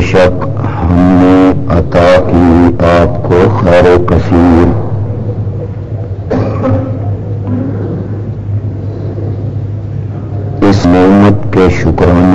شک ہم نے عطا کی آپ کو خیر کثیر۔ اس نعمت کے شکرانے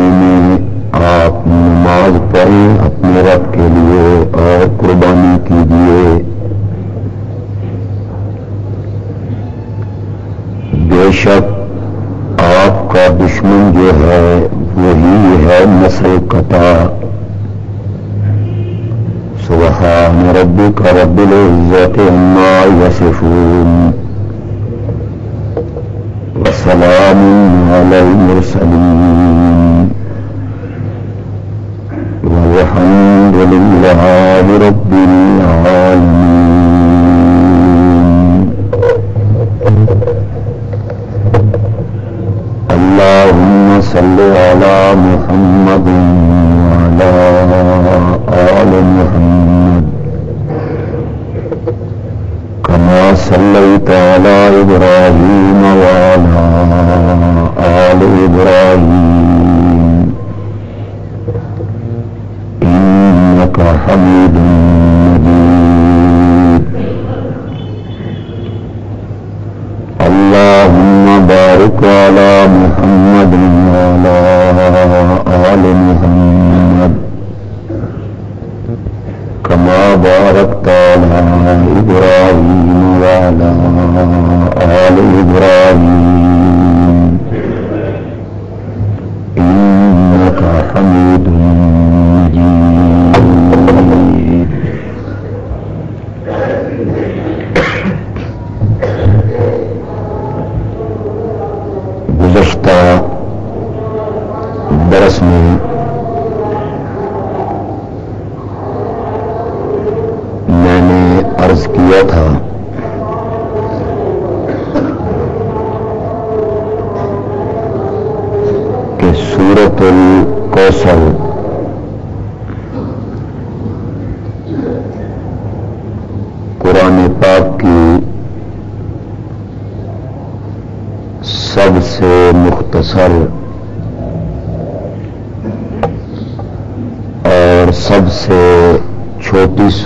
گزشتہ برس میں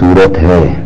صورت ہے۔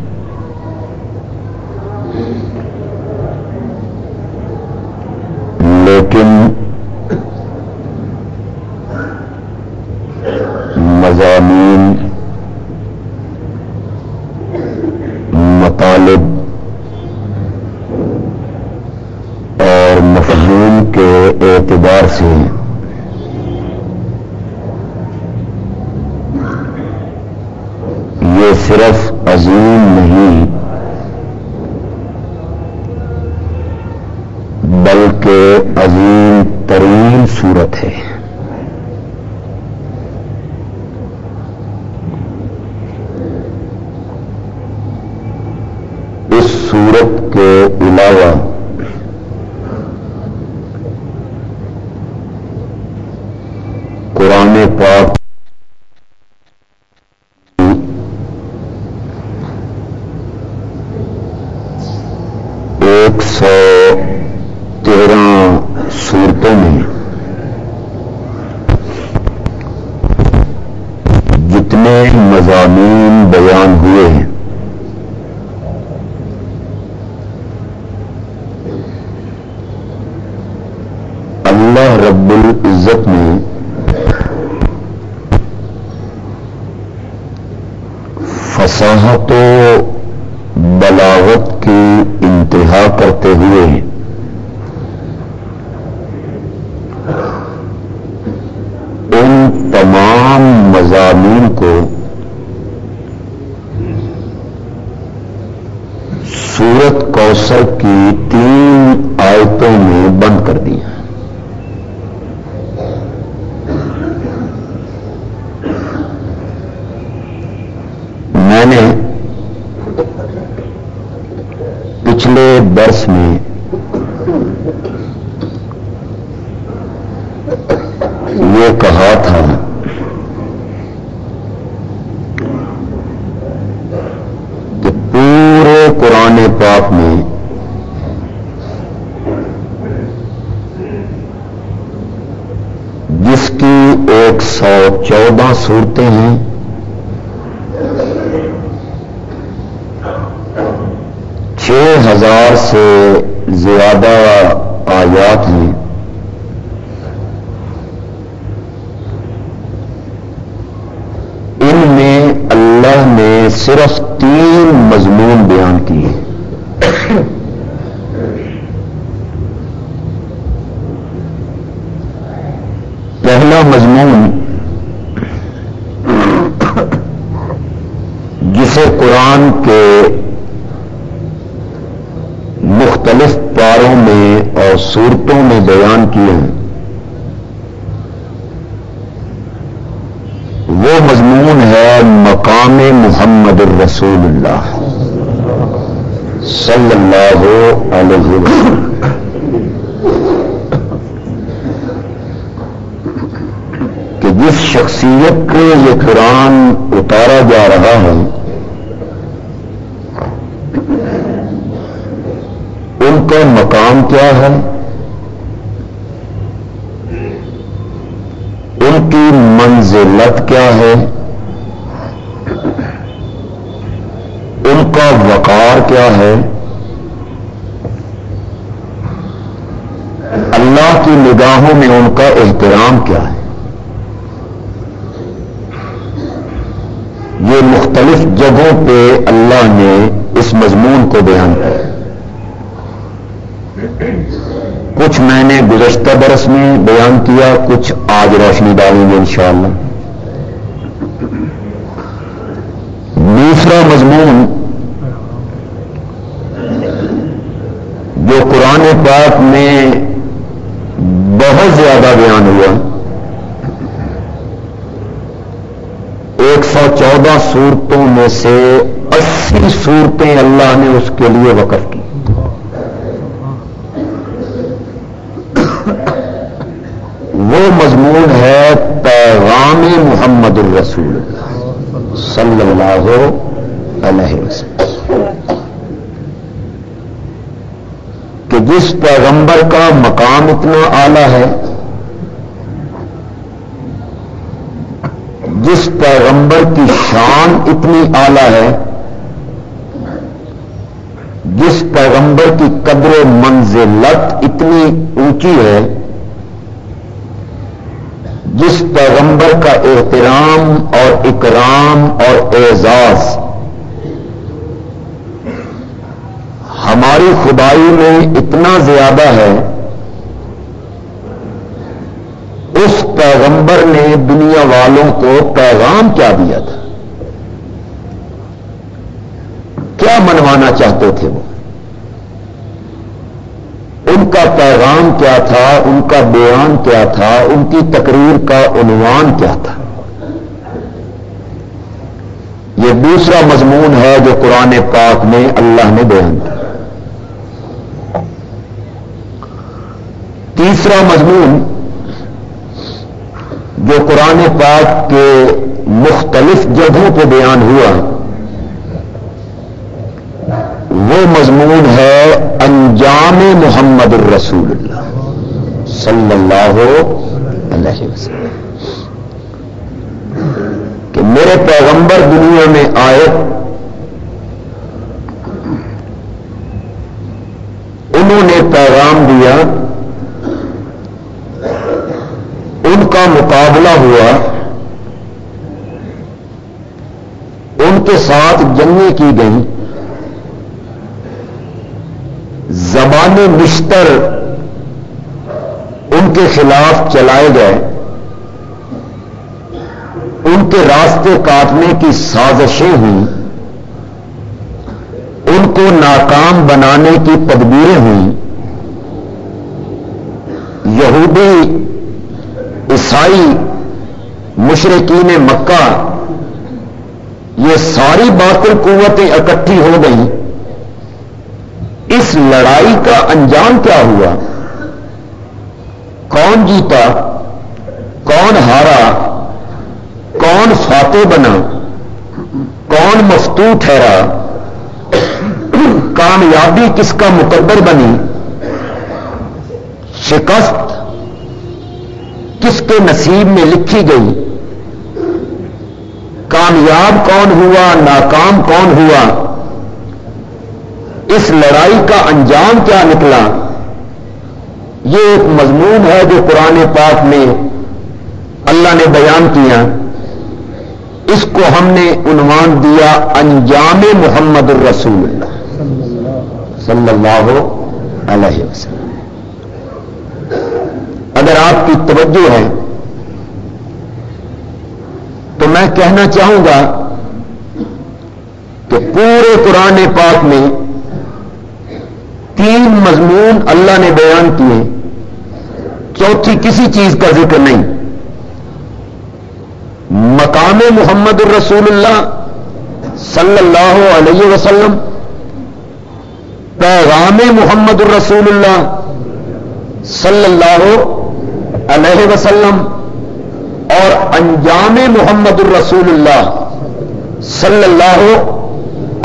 کتنے مضامین بیان ہوئے ہیں۔ اللہ رب العزت نے فصاحت و بلاوت کی انتہا کرتے ہوئے ان تمام مضامین صورتیں ہیں۔ چھ ہزار سے زیادہ آیات ہیں۔ ان میں اللہ نے صرف جسے قرآن کے مختلف پاروں میں اور صورتوں میں بیان کیے ہیں۔ وہ مضمون ہے مقام محمد الرسول اللہ صلی اللہ علیہ وسلم۔ کہ جس شخصیت کو یہ قرآن اتارا جا رہا ہے ان کا مقام کیا ہے؟ ان کی منزلت کیا ہے؟ ان کا وقار کیا ہے؟ اللہ کی نگاہوں میں ان کا احترام کیا ہے؟ یہ مختلف جگہوں پہ اللہ نے اس مضمون کو بیان کیا۔ کچھ میں نے گزشتہ برس میں بیان کیا، کچھ آج روشنی ڈالیں گے انشاءاللہ۔ دوسرا مضمون جو قرآن پاک میں بہت زیادہ بیان ہوا، ایک سو چودہ صورتوں میں سے اسی صورتیں اللہ نے اس کے لیے وقف کی۔ وہ مضمون ہے پیغام محمد الرسول صلی اللہ علیہ وسلم کہ جس پیغمبر کا مقام اتنا اعلی ہے، جس پیغمبر کی شان اتنی اعلی ہے، جس پیغمبر کی قدر منزلت اتنی اونچی ہے جس پیغمبر کا احترام اور اکرام اور اعزاز۔ ہماری خدائی میں اتنا زیادہ ہے۔ اس پیغمبر نے دنیا والوں کو پیغام کیا دیا تھا۔ کیا منوانا چاہتے تھے وہ ان کا پیغام کیا تھا، ان کا بیان کیا تھا، ان کی تقریر کا عنوان کیا تھا؟ یہ دوسرا مضمون ہے جو قرآن پاک میں اللہ نے بیان کیا۔ تیسرا مضمون جو قرآن پاک کے مختلف جگہوں پہ بیان ہوا، وہ مضمون ہے انجام محمد الرسول اللہ صلی اللہ علیہ وسلم کہ میرے پیغمبر دنیا میں آئے، انہوں نے پیغام دیا، ان کا مقابلہ ہوا، ان کے ساتھ جنگیں کی گئیں۔ زبان مشتر ان کے خلاف چلائے گئے، ان کے راستے کاٹنے کی سازشیں ہوئیں، ان کو ناکام بنانے کی تدبیریں ہوئیں۔ یہودی، عیسائی مشرقین مکہ، یہ ساری باطل قوتیں اکٹھی ہو گئیں۔ اس لڑائی کا انجام کیا ہوا؟ کون جیتا؟ کون ہارا؟ کون فاتح بنا؟ کون مفتو ٹھہرا؟ کامیابی کس کا مقدر بنی؟ شکست کس کے نصیب میں لکھی گئی؟ کامیاب کون ہوا؟ ناکام کون ہوا؟ اس لڑائی کا انجام کیا نکلا؟ یہ ایک مضمون ہے جو قرآن پاک میں اللہ نے بیان کیا۔ اس کو ہم نے عنوان دیا انجام محمد الرسول اللہ۔ صلی اللہ علیہ وسلم۔ اگر آپ کی توجہ ہے، تو میں کہنا چاہوں گا کہ پورے قرآن پاک میں تین مضمون اللہ نے بیان کیے۔ چوتھی کسی چیز کا ذکر نہیں۔ مقام محمد الرسول اللہ صلی اللہ علیہ وسلم، پیغام محمد الرسول اللہ صلی اللہ علیہ وسلم اور انجام محمد الرسول اللہ صلی اللہ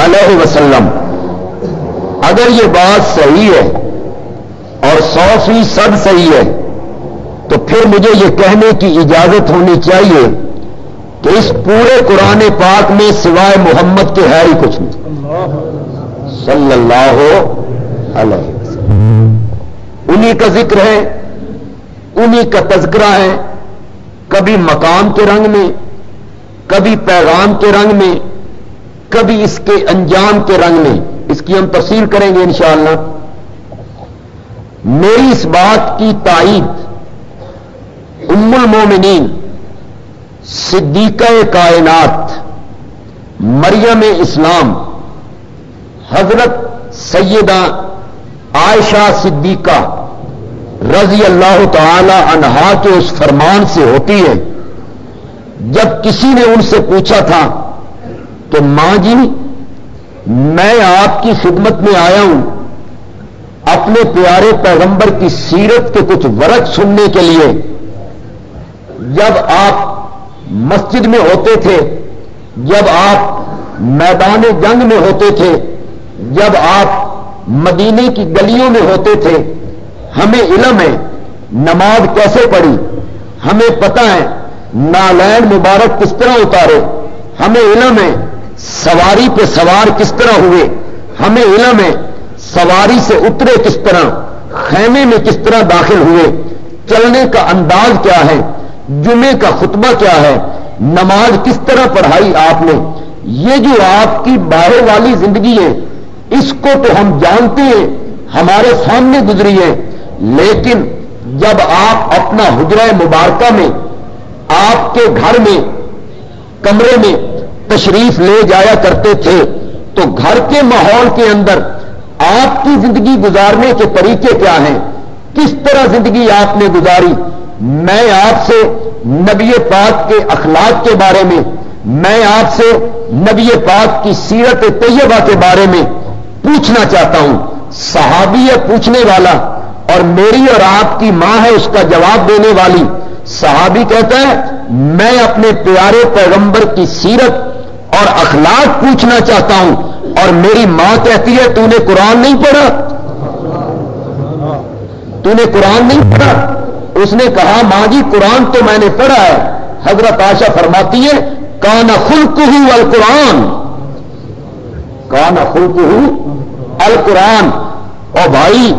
علیہ وسلم۔ اگر یہ بات صحیح ہے اور سو فیصد صحیح ہے، تو پھر مجھے یہ کہنے کی اجازت ہونی چاہیے کہ اس پورے قرآن پاک میں سوائے محمد کے ہے ہی کچھ نہیں۔ صلی اللہ علیہ وسلم۔ انہی کا ذکر ہے، انہی کا تذکرہ ہے، کبھی مقام کے رنگ میں، کبھی پیغام کے رنگ میں، کبھی اس کے انجام کے رنگ میں۔ اس کی ہم تفصیل کریں گے انشاءاللہ۔ میری اس بات کی تائید ام المومنین، صدیقہ کائنات، مریم اسلام، حضرت سیدہ عائشہ صدیقہ رضی اللہ تعالی عنہا کے اس فرمان سے ہوتی ہے۔ جب کسی نے ان سے پوچھا تھا کہ ماں جی میں آپ کی خدمت میں آیا ہوں اپنے پیارے پیغمبر کی سیرت کے کچھ ورق سننے کے لیے۔ جب آپ مسجد میں ہوتے تھے، جب آپ میدان جنگ میں ہوتے تھے، جب آپ مدینے کی گلیوں میں ہوتے تھے، ہمیں علم ہے، نماز کیسے پڑھی؟ ہمیں پتہ ہے، نالین مبارک کس طرح اتارے۔ ہمیں علم ہے سواری پہ سوار کس طرح ہوئے؟ ہمیں علم ہے، سواری سے اترے کس طرح؟ خیمے میں کس طرح داخل ہوئے؟ چلنے کا انداز کیا ہے؟ جمعے کا خطبہ کیا ہے؟ نماز کس طرح پڑھائی آپ نے؟ یہ جو آپ کی باہر والی زندگی ہے، اس کو تو ہم جانتے ہیں، ہمارے سامنے گزری ہے۔ لیکن جب آپ اپنا حجرہ مبارکہ میں، آپ کے گھر میں، کمرے میں تشریف لے جایا کرتے تھے۔ تو گھر کے ماحول کے اندر آپ کی زندگی گزارنے کے طریقے کیا ہیں؟ کس طرح زندگی آپ نے گزاری؟ میں آپ سے نبی پاک کے اخلاق کے بارے میں میں آپ سے نبی پاک کی سیرت طیبہ کے بارے میں پوچھنا چاہتا ہوں۔ صحابی ہے پوچھنے والا اور میری اور آپ کی ماں ہے اس کا جواب دینے والی۔ صحابی کہتا ہے، میں اپنے پیارے پیغمبر کی سیرت اور اخلاق پوچھنا چاہتا ہوں اور میری ماں کہتی ہے، تو نے قرآن نہیں پڑھا؟ تو نے قرآن نہیں پڑھا؟ اس نے کہا، ماں جی قرآن تو میں نے پڑھا ہے۔ حضرت آشا فرماتی ہے کانا خلق ہوں القرآن۔ کانا خلق ہوں القرآن۔ اور بھائی،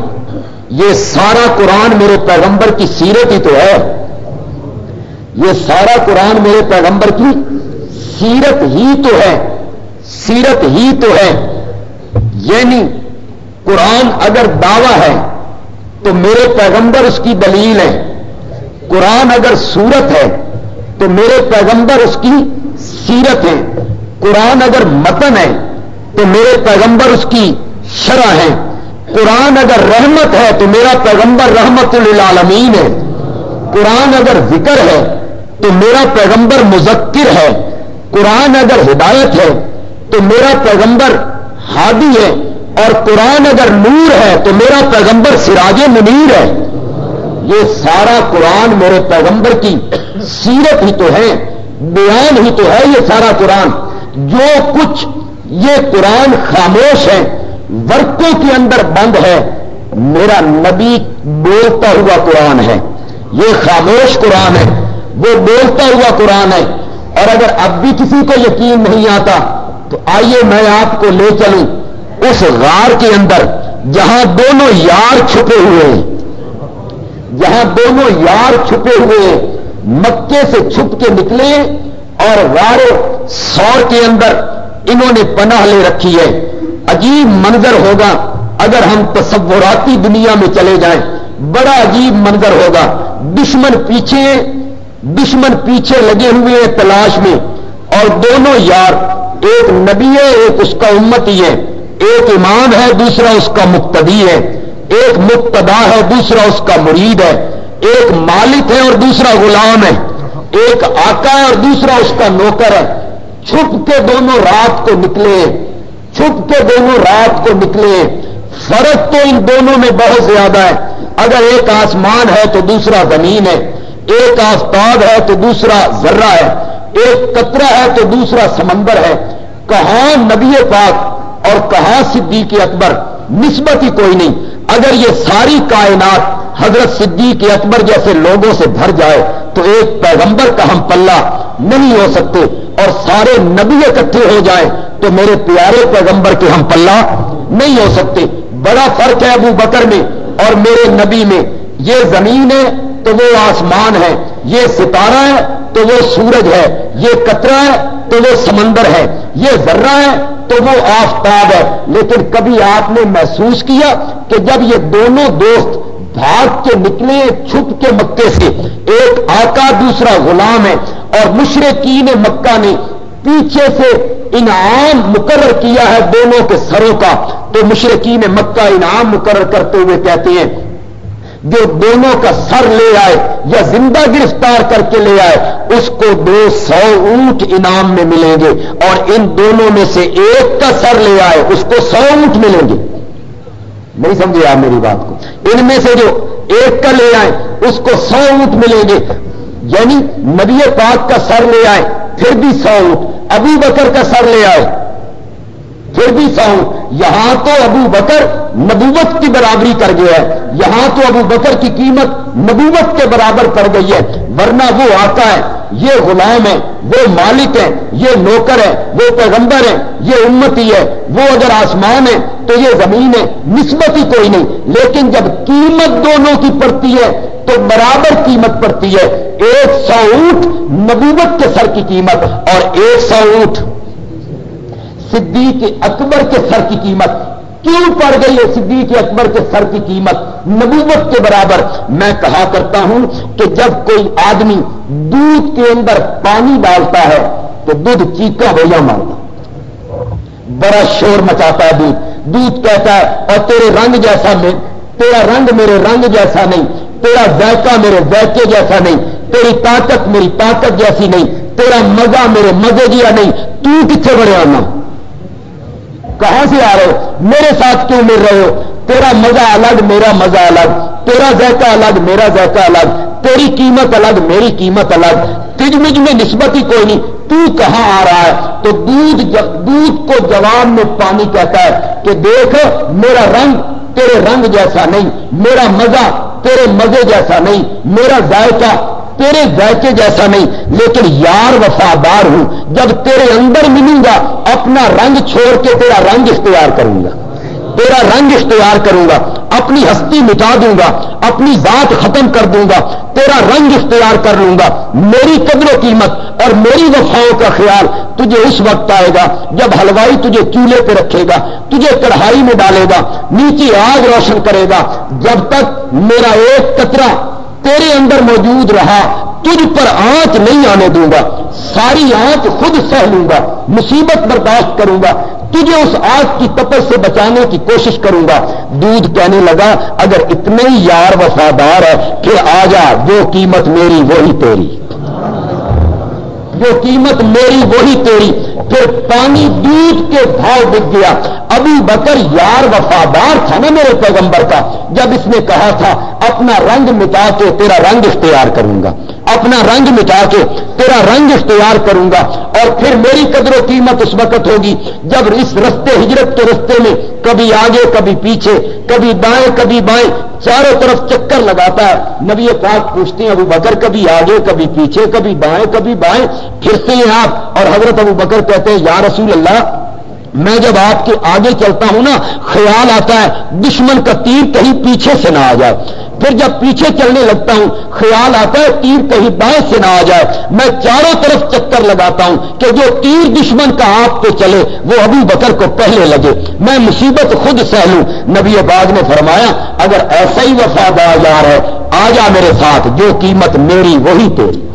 یہ سارا قرآن میرے پیغمبر کی سیرت ہی تو ہے۔ یہ سارا قرآن میرے پیغمبر کی سیرت ہی تو ہے، سیرت ہی تو ہے۔ یعنی قرآن اگر دعویٰ ہے تو میرے پیغمبر اس کی دلیل ہے قرآن اگر صورت ہے تو میرے پیغمبر اس کی سیرت ہے قرآن اگر متن ہے تو میرے پیغمبر اس کی شرح ہے قرآن اگر رحمت ہے تو میرا پیغمبر رحمت للعالمین ہے۔ قرآن اگر ذکر ہے تو میرا پیغمبر مذکر ہے۔ قرآن اگر ہدایت ہے تو میرا پیغمبر ہادی ہے اور قرآن اگر نور ہے تو میرا پیغمبر سراج منیر ہے۔ یہ سارا قرآن میرے پیغمبر کی سیرت ہی تو ہے، بیان ہی تو ہے یہ سارا قرآن۔ جو کچھ یہ قرآن خاموش ہے، ورقوں کے اندر بند ہے، میرا نبی بولتا ہوا قرآن ہے۔ یہ خاموش قرآن ہے، وہ بولتا ہوا قرآن ہے۔ اور اگر اب بھی کسی کو یقین نہیں آتا، تو آئیے میں آپ کو لے چلوں اس غار کے اندر جہاں دونوں یار چھپے ہوئے ہیں۔ جہاں دونوں یار چھپے ہوئے ہیں۔ مکے سے چھپ کے نکلے اور غار سور کے اندر انہوں نے پناہ لے رکھی ہے۔ عجیب منظر ہوگا اگر ہم تصوراتی دنیا میں چلے جائیں۔ بڑا عجیب منظر ہوگا۔ دشمن پیچھے دشمن پیچھے لگے ہوئے ہیں تلاش میں اور دونوں یار، ایک نبی ہے، ایک اس کا امتی ہے۔ ایک امام ہے، دوسرا اس کا مقتدی ہے۔ ایک مقتدا ہے، دوسرا اس کا مرید ہے۔ ایک مالک ہے اور دوسرا غلام ہے۔ ایک آقا ہے اور دوسرا اس کا نوکر ہے۔ چھپ کے دونوں رات کو نکلے چھپ کے دونوں رات کو نکلے فرق تو ان دونوں میں بہت زیادہ ہے۔ اگر ایک آسمان ہے تو دوسرا زمین ہے۔ ایک آفتاب ہے تو دوسرا ذرہ ہے، ایک قطرہ ہے تو دوسرا سمندر ہے۔ کہاں نبی پاک اور کہاں صدیق اکبر؟ نسبت ہی کوئی نہیں۔ اگر یہ ساری کائنات حضرت صدیق اکبر جیسے لوگوں سے بھر جائے، تو ایک پیغمبر کا ہم پلہ نہیں ہو سکتے اور سارے نبی اکٹھے ہو جائیں، تو میرے پیارے پیغمبر کے ہم پلہ نہیں ہو سکتے۔ بڑا فرق ہے ابو بکر میں اور میرے نبی میں۔ یہ زمین ہے تو وہ آسمان ہے، یہ ستارہ ہے، تو وہ سورج ہے، یہ کترا ہے، تو وہ سمندر ہے۔ یہ ذرہ ہے، تو وہ آفتاب ہے۔ لیکن کبھی آپ نے محسوس کیا کہ جب یہ دونوں دوست بھاگ کے نکلے، چھپ کے مکے سے، ایک آقا دوسرا غلام ہے اور مشرقین مکہ نے پیچھے سے انعام مقرر کیا ہے دونوں کے سروں کا، تو مشرقین مکہ انعام مقرر کرتے ہوئے کہتے ہیں جو دونوں کا سر لے آئے یا زندہ گرفتار کر کے لے آئے، اس کو دو سو اونٹ انعام میں ملیں گے اور ان دونوں میں سے ایک کا سر لے آئے، اس کو سو اونٹ ملیں گے۔ نہیں سمجھے آپ میری بات کو؟ ان میں سے جو ایک کا لے آئے، اس کو سو اونٹ ملیں گے۔ یعنی نبی پاک کا سر لے آئے، پھر بھی سو اونٹ۔ ابو بکر کا سر لے آئے پھر بھی سو یہاں تو ابو بکر نبوت کی برابری کر گیا ہے یہاں تو ابو بکر کی قیمت نبوت کے برابر پڑ گئی ہے۔ ورنہ وہ آتا ہے یہ غلام ہے وہ مالک ہے یہ نوکر ہے وہ پیغمبر ہے یہ امتی ہے وہ اگر آسمان ہے تو یہ زمین ہے نسبت ہی کوئی نہیں۔ لیکن جب قیمت دونوں کی پڑتی ہے تو برابر قیمت پڑتی ہے۔ ایک سو اونٹ نبوت کے سر کی قیمت اور ایک سو اونٹ صدیق اکبر کے سر کی قیمت۔ کیوں پڑ گئی ہے صدیق اکبر کے سر کی قیمت؟ نبوت کے برابر۔ میں کہا کرتا ہوں کہ جب کوئی آدمی دودھ کے اندر پانی ڈالتا ہے تو دودھ چیکا بھیا مارتا بڑا شور مچاتا ہے دودھ۔ دودھ کہتا ہے، اور تیرے رنگ جیسا میں تیرا رنگ میرے رنگ جیسا نہیں، تیرا ذائقہ میرے ذائقے جیسا نہیں، تیری طاقت میری طاقت جیسی نہیں، تیرا مزہ میرے مزے جیا نہیں۔ تو کتنے بڑے آنا کہاں سے آ رہے ہو؟ میرے ساتھ کیوں مل رہے ہو؟ تیرا مزہ الگ، میرا مزہ الگ۔ تیرا ذائقہ الگ، میرا ذائقہ الگ۔ تیری قیمت الگ، میری قیمت الگ۔ تج مجھ میں نسبت ہی کوئی نہیں۔ تو کہاں آ رہا ہے؟ تو دودھ دودھ کو جواب میں پانی کہتا ہے کہ دیکھ، میرا رنگ تیرے رنگ جیسا نہیں، میرا مزہ تیرے مزے جیسا نہیں، میرا ذائقہ تیرے ذائقے جیسا نہیں، لیکن یار وفادار ہوں۔ جب تیرے اندر ملوں گا، اپنا رنگ چھوڑ کے تیرا رنگ اختیار کروں گا۔ تیرا رنگ اختیار کروں گا، اپنی ہستی مٹا دوں گا، اپنی ذات ختم کر دوں گا، تیرا رنگ اختیار کر لوں گا۔ میری قدر و قیمت اور میری وفاؤں کا خیال تجھے اس وقت آئے گا جب ہلوائی تجھے چولہے پہ رکھے گا، تجھے کڑھائی میں ڈالے گا نیچے آگ روشن کرے گا۔ جب تک میرا ایک کترا تیرے اندر موجود رہا، تجھ پر آنچ نہیں آنے دوں گا، ساری آنچ خود سہ لوں گا، مصیبت برداشت کروں گا، تجھے اس آگ کی تپس سے بچانے کی کوشش کروں گا۔ دودھ کہنے لگا، اگر اتنے ہی یار وفادار ہے پھر آ جا، وہ قیمت میری، وہی تیری۔ جو قیمت میری وہی تیری، پھر پانی دودھ کے بھاؤ بک گیا۔ ابھی بکر یار وفادار تھا نا میرے پیغمبر کا، جب اس نے کہا تھا، اپنا رنگ مٹا کے تیرا رنگ اختیار کروں گا۔ اپنا رنگ مٹا کے تیرا رنگ اختیار کروں گا اور پھر میری قدر و قیمت اس وقت ہوگی جب اس رستے ہجرت کے رستے میں کبھی آگے، کبھی پیچھے، کبھی دائیں کبھی بائیں، چاروں طرف چکر لگاتا ہے۔ نبی پاک پوچھتے ہیں، ابو بکر کبھی آگے، کبھی پیچھے، کبھی بائیں کبھی بائیں پھرتے ہیں آپ اور حضرت ابو بکر کہتے ہیں، یا رسول اللہ میں جب آپ کے آگے چلتا ہوں نا، خیال آتا ہے، دشمن کا تیر کہیں پیچھے سے نہ آ جائے۔ پھر جب پیچھے چلنے لگتا ہوں، خیال آتا ہے، تیر کہیں بائیں سے نہ آ جائے۔ میں چاروں طرف چکر لگاتا ہوں کہ جو تیر دشمن کا آپ پہ چلے، وہ ابو بکر کو پہلے لگے۔ میں مصیبت خود سہ لوں۔ نبی باغ نے فرمایا، اگر ایسا ہی وفادار ہے، آ جا میرے ساتھ، جو قیمت میری وہی تیری۔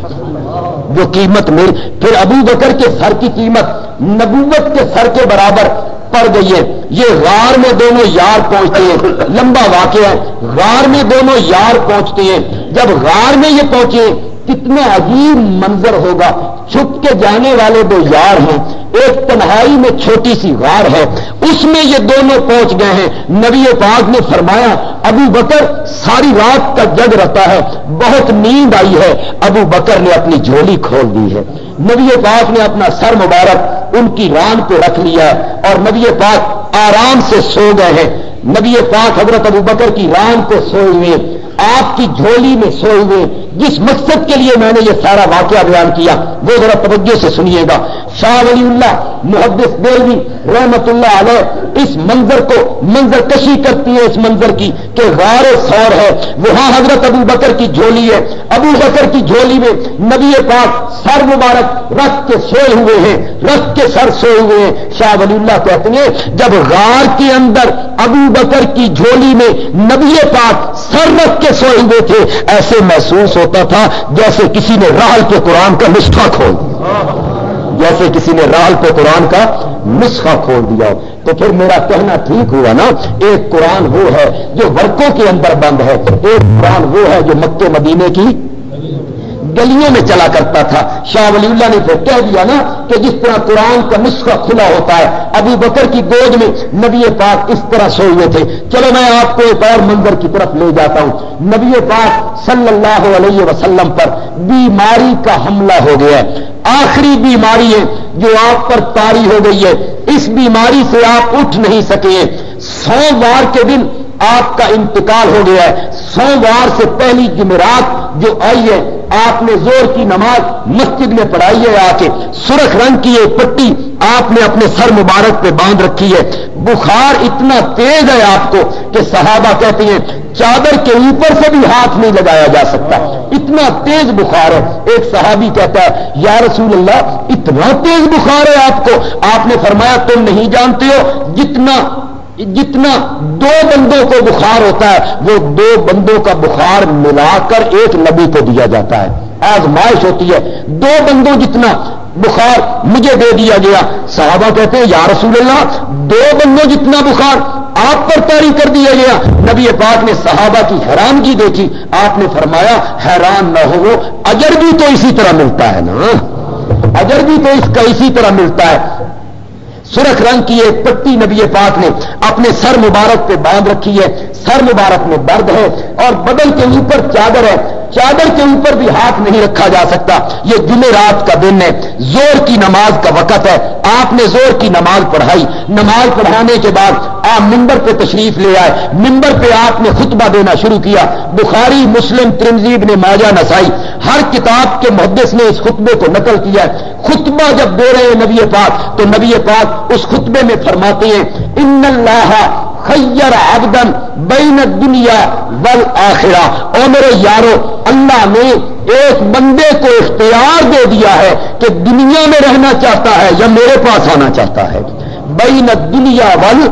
جو قیمت میں پھر ابو بکر کے سر کی قیمت نبوت کے سر کے برابر پڑ گئی ہے۔ یہ غار میں دونوں یار پہنچتے ہیں۔ لمبا واقعہ ہے۔ غار میں دونوں یار پہنچتے ہیں۔ جب غار میں یہ پہنچے کتنا عجیب منظر ہوگا۔ چھپ کے جانے والے دو یار ہیں۔ ایک تنہائی میں چھوٹی سی غار ہے۔ اس میں یہ دونوں پہنچ گئے ہیں۔ نبی پاک نے فرمایا، ابو بکر ساری رات کا جگ رہتا ہے۔ بہت نیند آئی ہے۔ ابو بکر نے اپنی جھولی کھول دی ہے۔ نبی پاک نے اپنا سر مبارک ان کی ران پہ رکھ لیا اور نبی پاک آرام سے سو گئے ہیں۔ نبی پاک حضرت ابو بکر کی ران پہ سوئے ہوئے، آپ کی جھولی میں سوئے ہوئے۔ جس مقصد کے لیے میں نے یہ سارا واقعہ بیان کیا، وہ ذرا توجہ سے سنیے گا۔ شاہ ولی اللہ، محدث دلوی رحمت اللہ علیہ اس منظر کو منظر کشی کرتی ہے اس منظر کی کہ غار سور ہے۔ وہاں حضرت ابو بکر کی جھولی ہے۔ ابو بکر کی جھولی میں نبی پاک سر مبارک رکھ کے سوئے ہوئے ہیں۔ رکھ کے سر سوئے ہوئے ہیں۔ شاہ ولی اللہ کہتے ہیں، جب غار کے اندر ابو بکر کی جھولی میں نبی پاک سر رکھ کے سوئے ہوئے تھے، ایسے محسوس ہوتا تھا جیسے کسی نے راہل کے قرآن کا نسخہ کھول دیا۔ جیسے کسی نے راہل کے قرآن کا نسخہ کھول دیا تو پھر میرا کہنا ٹھیک ہوا نا؟ ایک قرآن وہ ہے جو ورکوں کے اندر بند ہے، ایک قرآن وہ ہے جو مکے مدینے کی گلیوں میں چلا کرتا تھا۔ شاہ ولی اللہ نے پھر کہہ دیا نا کہ جس طرح قرآن کا نسخہ کھلا ہوتا ہے، ابو بکر کی گود میں نبی پاک اس طرح سو ہوئے تھے۔ چلو میں آپ کو ایک اور منظر کی طرف لے جاتا ہوں۔ نبی پاک صلی اللہ علیہ وسلم پر بیماری کا حملہ ہو گیا ہے۔ آخری بیماری ہے جو آپ پر تاری ہو گئی ہے۔ اس بیماری سے آپ اٹھ نہیں سکے سوموار کے دن آپ کا انتقال ہو گیا ہے۔ سوموار سے پہلی جمعرات جو آئی ہے، آپ نے زور کی نماز مسجد میں پڑھائی ہے، آ کے سرخ رنگ کی ایک پٹی آپ نے اپنے سر مبارک پہ باندھ رکھی ہے۔ بخار اتنا تیز ہے آپ کو کہ صحابہ کہتے ہیں، چادر کے اوپر سے بھی ہاتھ نہیں لگایا جا سکتا۔ اتنا تیز بخار ہے۔ ایک صحابی کہتا ہے، یا رسول اللہ، اتنا تیز بخار ہے آپ کو۔ آپ نے فرمایا، تم نہیں جانتے ہو، جتنا جتنا دو بندوں کو بخار ہوتا ہے، وہ دو بندوں کا بخار ملا کر ایک نبی کو دیا جاتا ہے۔ آزمائش ہوتی ہے۔ دو بندوں جتنا بخار مجھے دے دیا گیا۔ صحابہ کہتے ہیں، یا رسول اللہ، دو بندوں جتنا بخار آپ پر تاری کر دیا گیا۔ نبی پاک نے صحابہ کی حیرانگی دیکھی۔ آپ نے فرمایا، حیران نہ ہو، اجر بھی تو اسی طرح ملتا ہے نا۔ اجر بھی تو اس کا اسی طرح ملتا ہے۔ سرخ رنگ کی ایک پٹی نبی پاک نے اپنے سر مبارک پہ باندھ رکھی ہے۔ سر مبارک میں درد ہے اور بدل کے اوپر چادر ہے۔ چادر کے اوپر بھی ہاتھ نہیں رکھا جا سکتا۔ یہ جمعے رات کا دن ہے۔ زور کی نماز کا وقت ہے۔ آپ نے زور کی نماز پڑھائی۔ نماز پڑھانے کے بعد آپ ممبر پہ تشریف لے آئے۔ ممبر پہ آپ نے خطبہ دینا شروع کیا۔ بخاری، مسلم ترمزیب نے ماجا نسائی۔ ہر کتاب کے محدث نے اس خطبے کو نقل کیا ہے۔ خطبہ جب دے رہے ہیں نبی پاک، تو نبی پاک اس خطبے میں فرماتے ہیں، ان اللہ خیر عبدن بین دنیا ول آخرا اور میرے یارو، اللہ نے ایک بندے کو اختیار دے دیا ہے کہ دنیا میں رہنا چاہتا ہے یا میرے پاس آنا چاہتا ہے۔ بین دنیا ول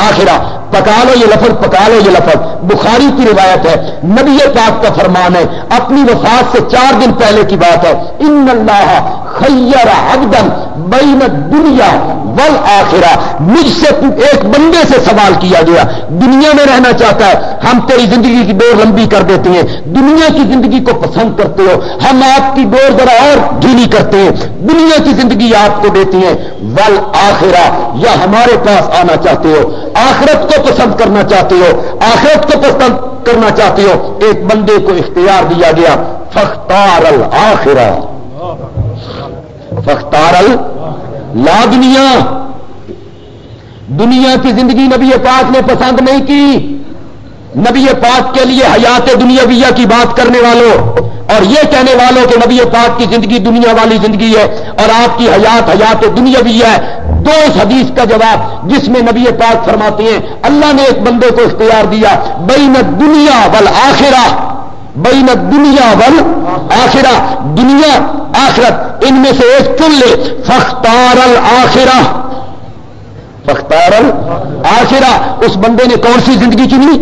آخرا پکا لو یہ لفظ، پکا لو یہ لفظ۔ بخاری کی روایت ہے، نبی پاک کا فرمان ہے، اپنی وفات سے چار دن پہلے کی بات ہے۔ ان اللہ خیر عبدن بین دنیا ول آخرا مجھ سے ایک بندے سے سوال کیا گیا۔ دنیا میں رہنا چاہتا ہے، ہم تیری زندگی کی ڈور لمبی کر دیتے ہیں۔ دنیا کی زندگی کو پسند کرتے ہو۔ ہم آپ کی ڈور ذرا اور ڈھیلی کرتے ہیں۔ دنیا کی زندگی آپ کو دیتی ہیں۔ ول آخرا یا ہمارے پاس آنا چاہتے ہو۔ آخرت کو پسند کرنا چاہتے ہو۔ آخرت کو پسند کرنا چاہتے ہو۔ ایک بندے کو اختیار دیا گیا۔ فختار الآخرہ۔ فختار لا دنیا دنیا کی زندگی نبی پاک نے پسند نہیں کی۔ نبی پاک کے لیے حیات دنیا کی بات کرنے والوں اور یہ کہنے والوں کہ نبی پاک کی زندگی دنیا والی زندگی ہے اور آپ کی حیات حیات دنیا ہے۔ دو اس حدیث کا جواب جس میں نبی پاک فرماتے ہیں، اللہ نے ایک بندے کو اختیار دیا، بین دنیا بل آخرا بین دنیا ول آخرا دنیا آخرت ان میں سے ایک چن لے فختار الآخرہ۔ فختار آخرا اس بندے نے کون سی زندگی چنی؟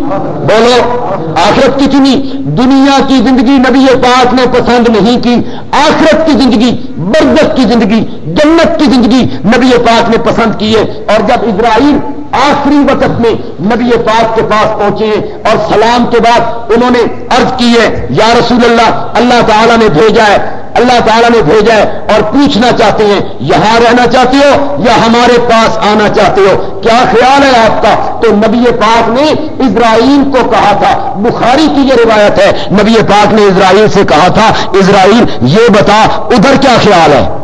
بولو، آخرت کی چنی۔ دنیا کی زندگی نبی پاک نے پسند نہیں کی۔ آخرت کی زندگی برزت کی زندگی، جنت کی زندگی نبی پاک نے پسند کی ہے۔ اور جب اسرائیل آخری وقت میں نبی پاک کے پاس پہنچے ہیں اور سلام کے بعد انہوں نے عرض کی ہے، یا رسول اللہ اللہ تعالیٰ نے بھیجا ہے۔ اللہ تعالیٰ نے بھیجا ہے اور پوچھنا چاہتے ہیں، یہاں رہنا چاہتے ہو یا ہمارے پاس آنا چاہتے ہو؟ کیا خیال ہے آپ کا؟ تو نبی پاک نے اسرائیل کو کہا تھا۔ بخاری کی یہ روایت ہے۔ نبی پاک نے اسرائیل سے کہا تھا، اسرائیل، یہ بتا ادھر کیا خیال ہے؟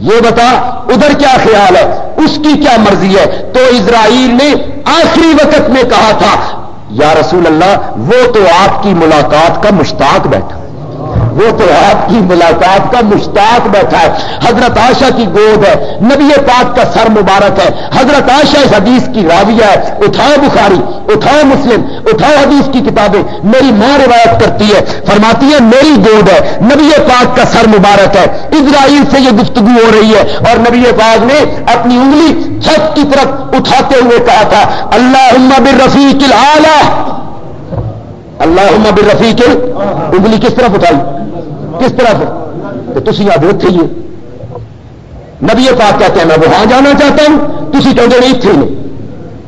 یہ بتا ادھر کیا خیال ہے؟ اس کی کیا مرضی ہے؟ تو اسرائیل نے آخری وقت میں کہا تھا، یا رسول اللہ، وہ تو آپ کی ملاقات کا مشتاق بیٹھا۔ وہ تو آپ کی ملاقات کا مشتاق بیٹھا ہے۔ حضرت عائشہ کی گود ہے۔ نبی پاک کا سر مبارک ہے۔ حضرت عائشہ اس حدیث کی راویہ ہے۔ اٹھاؤ بخاری، اٹھاؤ مسلم، اٹھاؤ حدیث کی کتابیں۔ میری ماں روایت کرتی ہے۔ فرماتی ہے، میری گود ہے۔ نبی پاک کا سر مبارک ہے۔ اسرائیل سے یہ گفتگو ہو رہی ہے۔ اور نبی پاک نے اپنی انگلی چھت کی طرف اٹھاتے ہوئے کہا تھا اللہ بالرفیق العالی اللہ بالرفیق انگلی کس طرف اٹھائی کس طرح سے تو تھی اب اتنے ہی نبی پاک کہتے ہیں میں وہاں جانا چاہتا ہوں تھی کہتے نہیں۔ تھے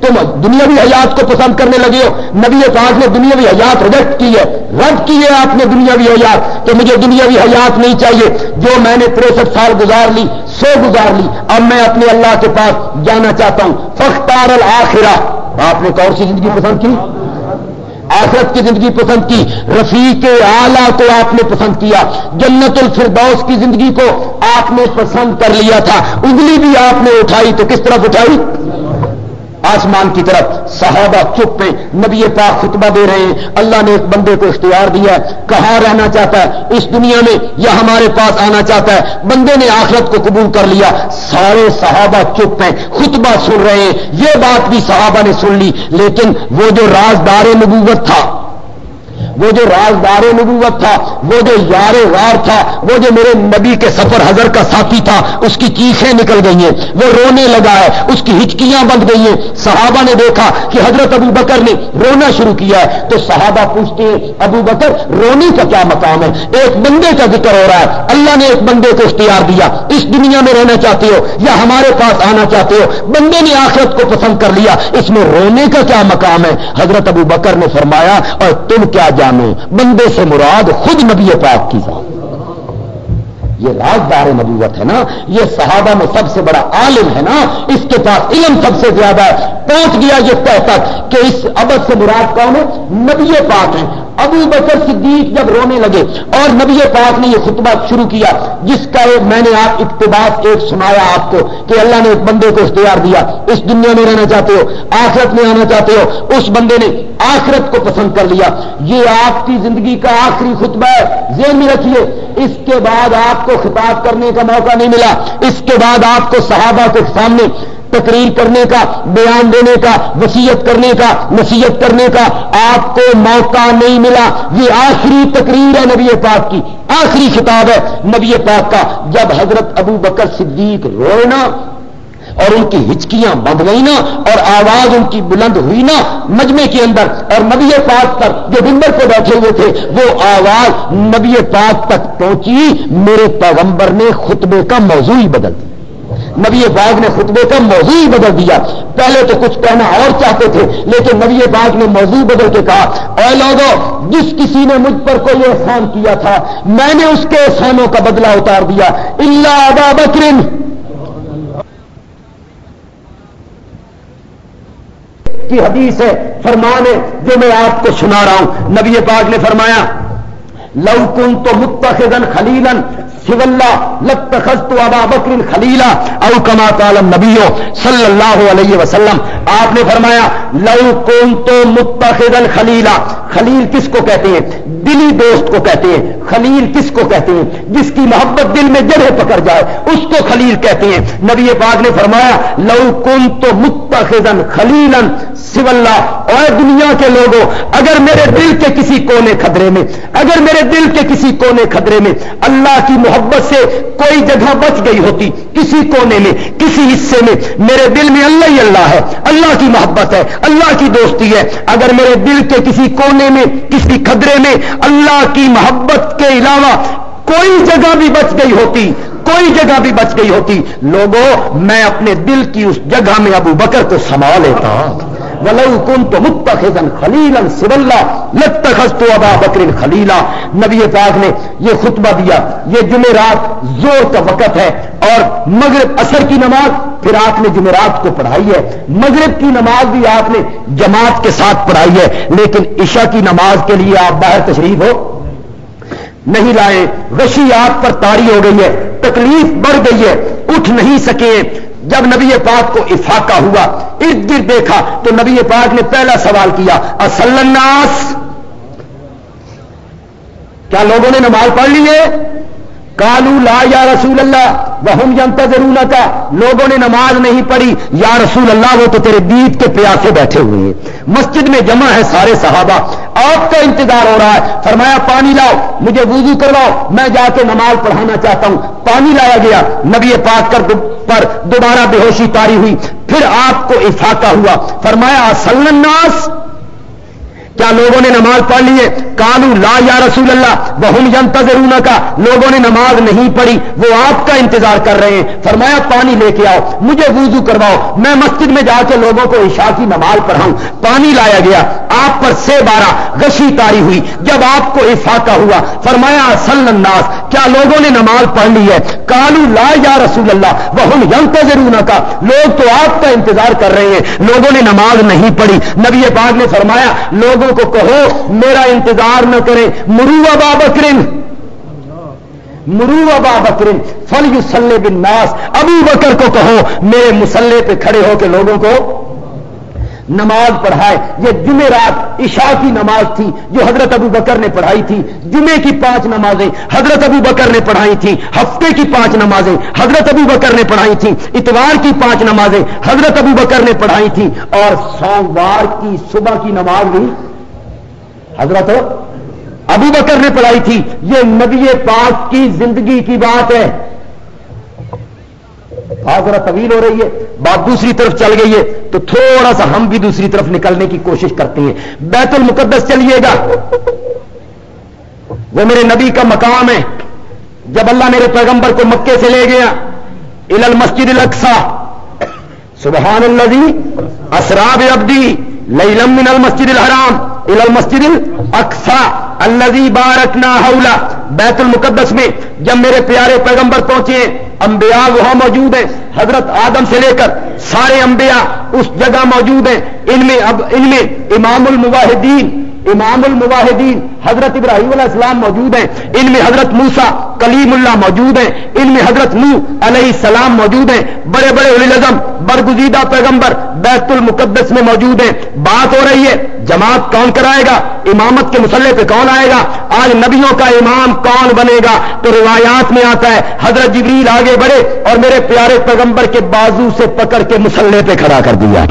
تم دنیاوی حیات کو پسند کرنے لگے ہو۔ نبی پاک نے دنیاوی حیات ریجیکٹ کی ہے رد کی ہے آپ نے دنیاوی حیات۔ کہ مجھے دنیاوی حیات نہیں چاہیے۔ جو میں نے تریسٹھ سال گزار لی سو گزار لی اب میں اپنے اللہ کے پاس جانا چاہتا ہوں۔ فختار الآخرہ۔ آپ نے کون سی زندگی پسند کی؟ آخرت کی زندگی پسند کی، رفیق آلہ کو آپ نے پسند کیا، جنت الفردوس کی زندگی کو آپ نے پسند کر لیا تھا۔ انگلی بھی آپ نے اٹھائی تو کس طرف اٹھائی؟ آسمان کی طرف صحابہ چپ ہیں، نبی پاک خطبہ دے رہے ہیں۔ اللہ نے ایک بندے کو اختیار دیا ہے کہاں رہنا چاہتا ہے؟ اس دنیا میں یا ہمارے پاس آنا چاہتا ہے؟ بندے نے آخرت کو قبول کر لیا۔ سارے صحابہ چپ ہیں، خطبہ سن رہے ہیں۔ یہ بات بھی صحابہ نے سن لی، لیکن وہ جو رازدار نبوت تھا وہ جو رازدار نبوت تھا، وہ جو یار غار تھا، وہ جو میرے نبی کے سفر حضر کا ساتھی تھا، اس کی چیخیں نکل گئی ہیں، وہ رونے لگا ہے، اس کی ہچکیاں بند گئی ہیں۔ صحابہ نے دیکھا کہ حضرت ابو بکر نے رونا شروع کیا ہے۔ تو صحابہ پوچھتے ہیں، ابو بکر، رونے کا کیا مقام ہے؟ ایک بندے کا ذکر ہو رہا ہے۔ اللہ نے ایک بندے کو اختیار دیا۔ اس دنیا میں رہنا چاہتے ہو یا ہمارے پاس آنا چاہتے ہو؟ بندے نے آخرت کو پسند کر لیا۔ اس میں رونے کا کیا مقام ہے؟ حضرت ابو بکر نے فرمایا، اور تم کیا جانو بندے سے مراد خود نبی پاک کی ذات۔ یہ رازدار نبوت ہے نا، یہ صحابہ میں سب سے بڑا عالم ہے نا، اس کے پاس علم سب سے زیادہ ہے۔ پہنچ گیا یہ تہ تک کہ اس ابد سے مراد کون ہے؟ نبی پاک ہے ابو بکر صدیق جب رونے لگے اور نبی پاک نے یہ خطبہ شروع کیا، جس کا میں نے آپ اقتباس ایک سنایا آپ کو کہ اللہ نے ایک بندے کو اختیار دیا۔ اس دنیا میں رہنا چاہتے ہو، آخرت میں آنا چاہتے ہو، اس بندے نے آخرت کو پسند کر لیا۔ یہ آپ کی زندگی کا آخری خطبہ ہے، ذہن میں رکھیے۔ اس کے بعد آپ کو خطاب کرنے کا موقع نہیں ملا۔ اس کے بعد آپ کو صحابہ کے سامنے تقریر کرنے کا، بیان دینے کا وسیعت کرنے کا، نصیحت کرنے کا آپ کو موقع نہیں ملا۔ یہ آخری تقریر ہے نبی پاک کی۔ آخری خطاب ہے نبی پاک کا۔ جب حضرت ابو بکر صدیق رونا اور ان کی ہچکیاں بند گئی نا اور آواز ان کی بلند ہوئی نا مجمے کے اندر اور نبی پاک پر جو بمبر پہ بیٹھے ہوئے تھے، وہ آواز نبی پاک تک پہنچی۔ میرے پیغمبر نے خطبے کا موضوع ہی بدل دیا۔ نبی باغ نے خطبے کا موضوع ہی بدل دیا۔ پہلے تو کچھ کہنا اور چاہتے تھے، لیکن نبی باغ نے موضوع بدل کے کہا، اے لوگوں جس کسی نے مجھ پر کوئی احسان کیا تھا، میں نے اس کے احسانوں کا بدلہ اتار دیا۔ اللہ ابا بکرین کی حدیث ہے، فرمان ہے، جو میں آپ کو سنا رہا ہوں۔ نبی پاک نے فرمایا لو کن تو متخن خلیلن لتخذت ابا بکر خلیلا او کما تعالم نبیو صلی اللہ علیہ وسلم. آپ نے فرمایا لو کون تو متخذ خلیلا. خلیل کس کو کہتے ہیں؟ دلی دوست کو کہتے ہیں. خلیل کس کو کہتے ہیں؟ جس کی محبت دل میں جگہ پکڑ جائے، اس کو خلیل کہتے ہیں. نبی پاک نے فرمایا، لو کون تو متخذن خلیلن سو اللہ اور دنیا کے لوگوں، اگر میرے دل کے کسی کونے خطرے میں، اگر میرے دل کے کسی کونے خطرے میں اللہ کی محبت سے کوئی جگہ بچ گئی ہوتی، کسی کونے میں، کسی حصے میں، میرے دل میں اللہ ہی اللہ ہے، اللہ کی محبت ہے اللہ کی دوستی ہے۔ اگر میرے دل کے کسی کونے میں، کسی خدرے میں اللہ کی محبت کے علاوہ کوئی جگہ بھی بچ گئی ہوتی، کوئی جگہ بھی بچ گئی ہوتی، لوگوں، میں اپنے دل کی اس جگہ میں ابو بکر کو سنبھال لیتا۔ ہوں ولو کن تو متخذن خلیلا سبلہ لتخذ تو ابا بکر خلیلا نبی پاک نے یہ خطبہ دیا، یہ جمعرات زور کا وقت ہے اور مغرب اثر کی نماز پھر آپ نے جمعرات کو پڑھائی ہے۔ مغرب کی نماز بھی آپ نے جماعت کے ساتھ پڑھائی ہے، لیکن عشاء کی نماز کے لیے آپ باہر تشریف ہو۔ نہیں لائے، غشی آپ پر تاری ہو گئی ہے، تکلیف بڑھ گئی ہے، اٹھ نہیں سکے۔ جب نبی پاک کو افاقہ ہوا ارد گرد دیکھا تو نبی پاک نے پہلا سوال کیا، اصل الناس؟ کیا لوگوں نے نماز پڑھ لی ہے؟ کالو لا یا رسول اللہ وہ جنتا ضرور کا لوگوں نے نماز نہیں پڑھی، یا رسول اللہ، وہ تو تیرے دید کے پیاسے بیٹھے ہوئے ہیں۔ مسجد میں جمع ہے سارے صحابہ، آپ کا انتظار ہو رہا ہے۔ فرمایا، پانی لاؤ، مجھے وضو کرواؤ، میں جا کے نماز پڑھانا چاہتا ہوں۔ پانی لایا گیا، نبی پاک کر پر دوبارہ بے ہوشی تاری ہوئی پھر آپ کو افاقہ ہوا۔ فرمایا الناس کیا لوگوں نے نماز پڑھ لی ہے؟ کالو لا یا رسول اللہ بہن جنتا کا لوگوں نے نماز نہیں پڑھی، وہ آپ کا انتظار کر رہے ہیں۔ فرمایا، پانی لے کے آؤ، مجھے وضو کرواؤ، میں مسجد میں جا کے لوگوں کو عشاء کی نماز پڑھاؤں۔ پانی لایا گیا، آپ پر سے بارہ غشی تاری ہوئی، جب آپ کو افاقہ ہوا۔ فرمایا سل الناس، کیا لوگوں نے نماز پڑھ لی ہے؟ کالو لا یا رسول اللہ بہن جنتا کا لوگ تو آپ کا انتظار کر رہے ہیں، لوگوں نے نماز نہیں پڑھی۔ نبی پاک نے فرمایا، لوگوں کو کہو، میرا انتظار نہ کریں۔ مرو ابا بکرین مرو ابا بکرین فل یو بن ناس ابو بکر کو کہو، میرے مسلح پہ کھڑے ہو کے لوگوں کو نماز پڑھائے۔ یہ جمعے رات عشاء کی نماز تھی جو حضرت ابو بکر نے پڑھائی تھی۔ جمعے کی پانچ نمازیں حضرت ابو بکر نے پڑھائی تھی۔ ہفتے کی پانچ نمازیں حضرت ابو بکر نے پڑھائی تھی۔ اتوار کی پانچ نمازیں حضرت ابو بکر نے پڑھائی تھی۔ اور سوموار کی صبح کی نماز بھی حضرت ابو بکر نے پڑھائی تھی، یہ نبی پاک کی زندگی کی بات ہے۔ بات ذرا طویل ہو رہی ہے، بات دوسری طرف چل گئی ہے، تو تھوڑا سا ہم بھی دوسری طرف نکلنے کی کوشش کرتے ہیں۔ بیت المقدس چلیے گا۔ وہ میرے نبی کا مقام ہے۔ جب اللہ میرے پیغمبر کو مکے سے لے گیا ال المسجد الاقصا سبحان اللہ اسراب ابدی لم من المسجد الحرام۔ المسجد اکسا الزی بارکنا حولا بیت المقدس میں جب میرے پیارے پیغمبر پہنچے انبیاء وہاں موجود ہیں۔ حضرت آدم سے لے کر سارے انبیاء اس جگہ موجود ہیں۔ ان میں اب ان میں امام المواحدین امام المواحدین حضرت ابراہیم علیہ السلام موجود ہیں۔ ان میں حضرت موسا کلیم اللہ موجود ہیں۔ ان میں حضرت نو علیہ السلام موجود ہیں۔ بڑے بڑے الزم برگزیدہ پیغمبر بیت المقدس میں موجود ہیں۔ بات ہو رہی ہے، جماعت کون کرائے گا؟ امامت کے مسلح پہ کون آئے گا؟ آج نبیوں کا امام کون بنے گا؟ تو روایات میں آتا ہے، حضرت جبریل آگے بڑھے اور میرے پیارے پیغمبر کے بازو سے پکڑ کے مسلح پہ کھڑا کر دیا۔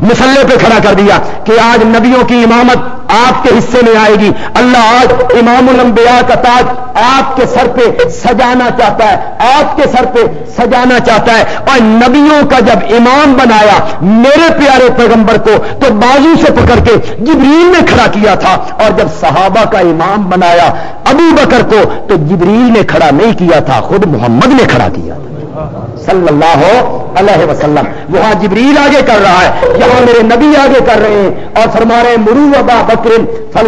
مسلح پہ کھڑا کر دیا کہ آج نبیوں کی امامت آپ کے حصے میں آئے گی۔ اللہ آج امام الانبیاء کا تاج آپ کے سر پہ سجانا چاہتا ہے، آپ کے سر پہ سجانا چاہتا ہے۔ اور نبیوں کا جب امام بنایا میرے پیارے پیغمبر کو، تو بازو سے پکڑ کے جبریل نے کھڑا کیا تھا۔ اور جب صحابہ کا امام بنایا ابو بکر کو، تو جبریل نے کھڑا نہیں کیا تھا، خود محمد نے کھڑا کیا۔ تھا صلی اللہ علیہ وسلم۔ وہاں جبریل آگے کر رہا ہے، یہاں میرے نبی آگے کر رہے ہیں۔ اور فرما رہے ہیں مرو ابا بکر فل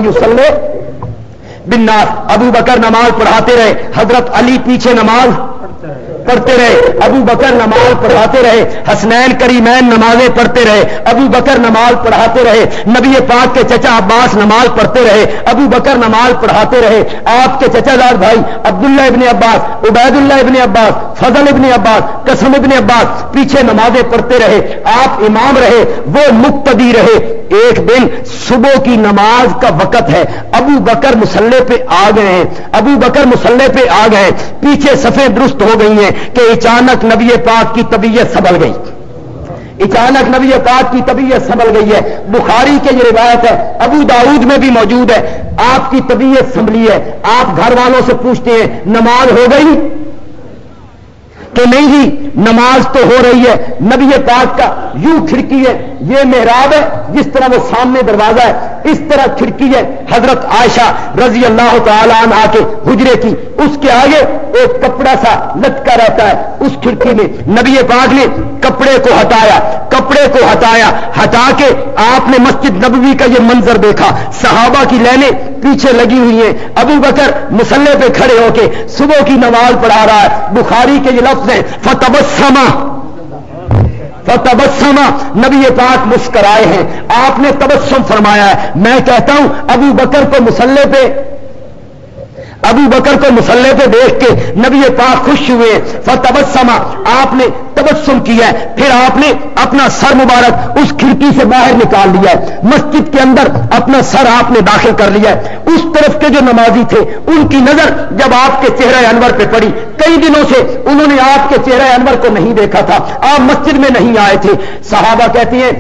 بن ناس ابو بکر نماز پڑھاتے رہے حضرت علی پیچھے نماز پڑھتے رہے، ابو بکر نماز پڑھاتے رہے، حسنین کریمین نمازیں پڑھتے رہے، ابو بکر نماز پڑھاتے رہے، نبی پاک کے چچا عباس نماز پڑھتے رہے، ابو بکر نماز پڑھاتے رہے۔ آپ کے چچا دار بھائی عبداللہ ابن عباس عبید اللہ ابن عباس، فضل ابن عباس، قسم ابن عباس پیچھے نمازیں پڑھتے رہے۔ آپ امام رہے، وہ مقتدی رہے۔ ایک دن صبح کی نماز کا وقت ہے۔ ابو بکر مسلح پہ آ گئے ہیں۔ ابو بکر مسلح پہ آ گئے پیچھے سفید درست ہو گئی ہیں۔ کہ اچانک نبی پاک کی طبیعت سبل گئی۔ اچانک نبی پاک کی طبیعت سنبھل گئی ہے۔ بخاری کے یہ روایت ہے، ابو داود میں بھی موجود ہے۔ آپ کی طبیعت سنبھلی ہے۔ آپ گھر والوں سے پوچھتے ہیں، نماز ہو گئی؟ کہ نہیں جی نماز تو ہو رہی ہے، نبی پاک کا یوں کھڑکی ہے، یہ محراب ہے، جس طرح وہ سامنے دروازہ ہے، اس طرح کھڑکی ہے حضرت عائشہ رضی اللہ تعالیٰ عنہ کے حجرے کی۔ اس کے آگے ایک کپڑا سا لٹکا رہتا ہے، اس کھڑکی میں نبی پاک نے کپڑے کو ہٹایا، کپڑے کو ہٹایا۔ ہٹا کے آپ نے مسجد نبوی کا یہ منظر دیکھا۔ صحابہ کی لینیں پیچھے لگی ہوئی ہیں۔ ابو بکر مسلح پہ کھڑے ہو کے صبح کی نماز پڑھا رہا ہے۔ بخاری کے یہ لفظ ہیں تبسما تبسما نبی پاک مسکرائے ہیں۔ آپ نے تبسم فرمایا ہے۔ میں کہتا ہوں، ابو بکر کو مسلح پہ ابو بکر کو مسلح پہ دیکھ کے نبی پاک خوش ہوئے فتبسما آپ نے تبسم کیا ہے، پھر آپ نے اپنا سر مبارک اس کھڑکی سے باہر نکال لیا ہے، مسجد کے اندر اپنا سر آپ نے داخل کر لیا ہے۔ اس طرف کے جو نمازی تھے، ان کی نظر جب آپ کے چہرہ انور پہ پڑی، کئی دنوں سے انہوں نے آپ کے چہرہ انور کو نہیں دیکھا تھا۔ آپ مسجد میں نہیں آئے تھے۔ صحابہ کہتی ہیں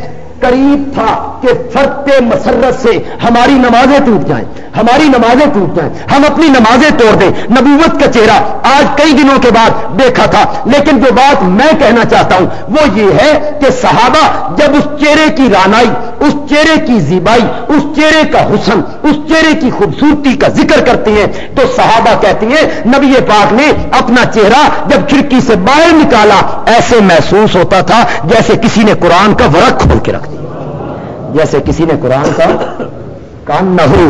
قریب تھا کہ فرق مسرت سے ہماری نمازیں ٹوٹ جائیں، ہماری نمازیں ٹوٹ جائیں۔ ہم اپنی نمازیں توڑ دیں۔ نبوت کا چہرہ آج کئی دنوں کے بعد دیکھا تھا، لیکن جو بات میں کہنا چاہتا ہوں، وہ یہ ہے کہ صحابہ جب اس چہرے کی رانائی، اس چہرے کی زیبائی، اس چہرے کا حسن، اس چہرے کی خوبصورتی کا ذکر کرتے ہیں، تو صحابہ کہتی ہیں، نبی پاک نے اپنا چہرہ جب کھڑکی سے باہر نکالا، ایسے محسوس ہوتا تھا جیسے کسی نے قرآن کا ورق کھول کے رکھ دیا جیسے کسی نے قرآن کا کان نہ ہو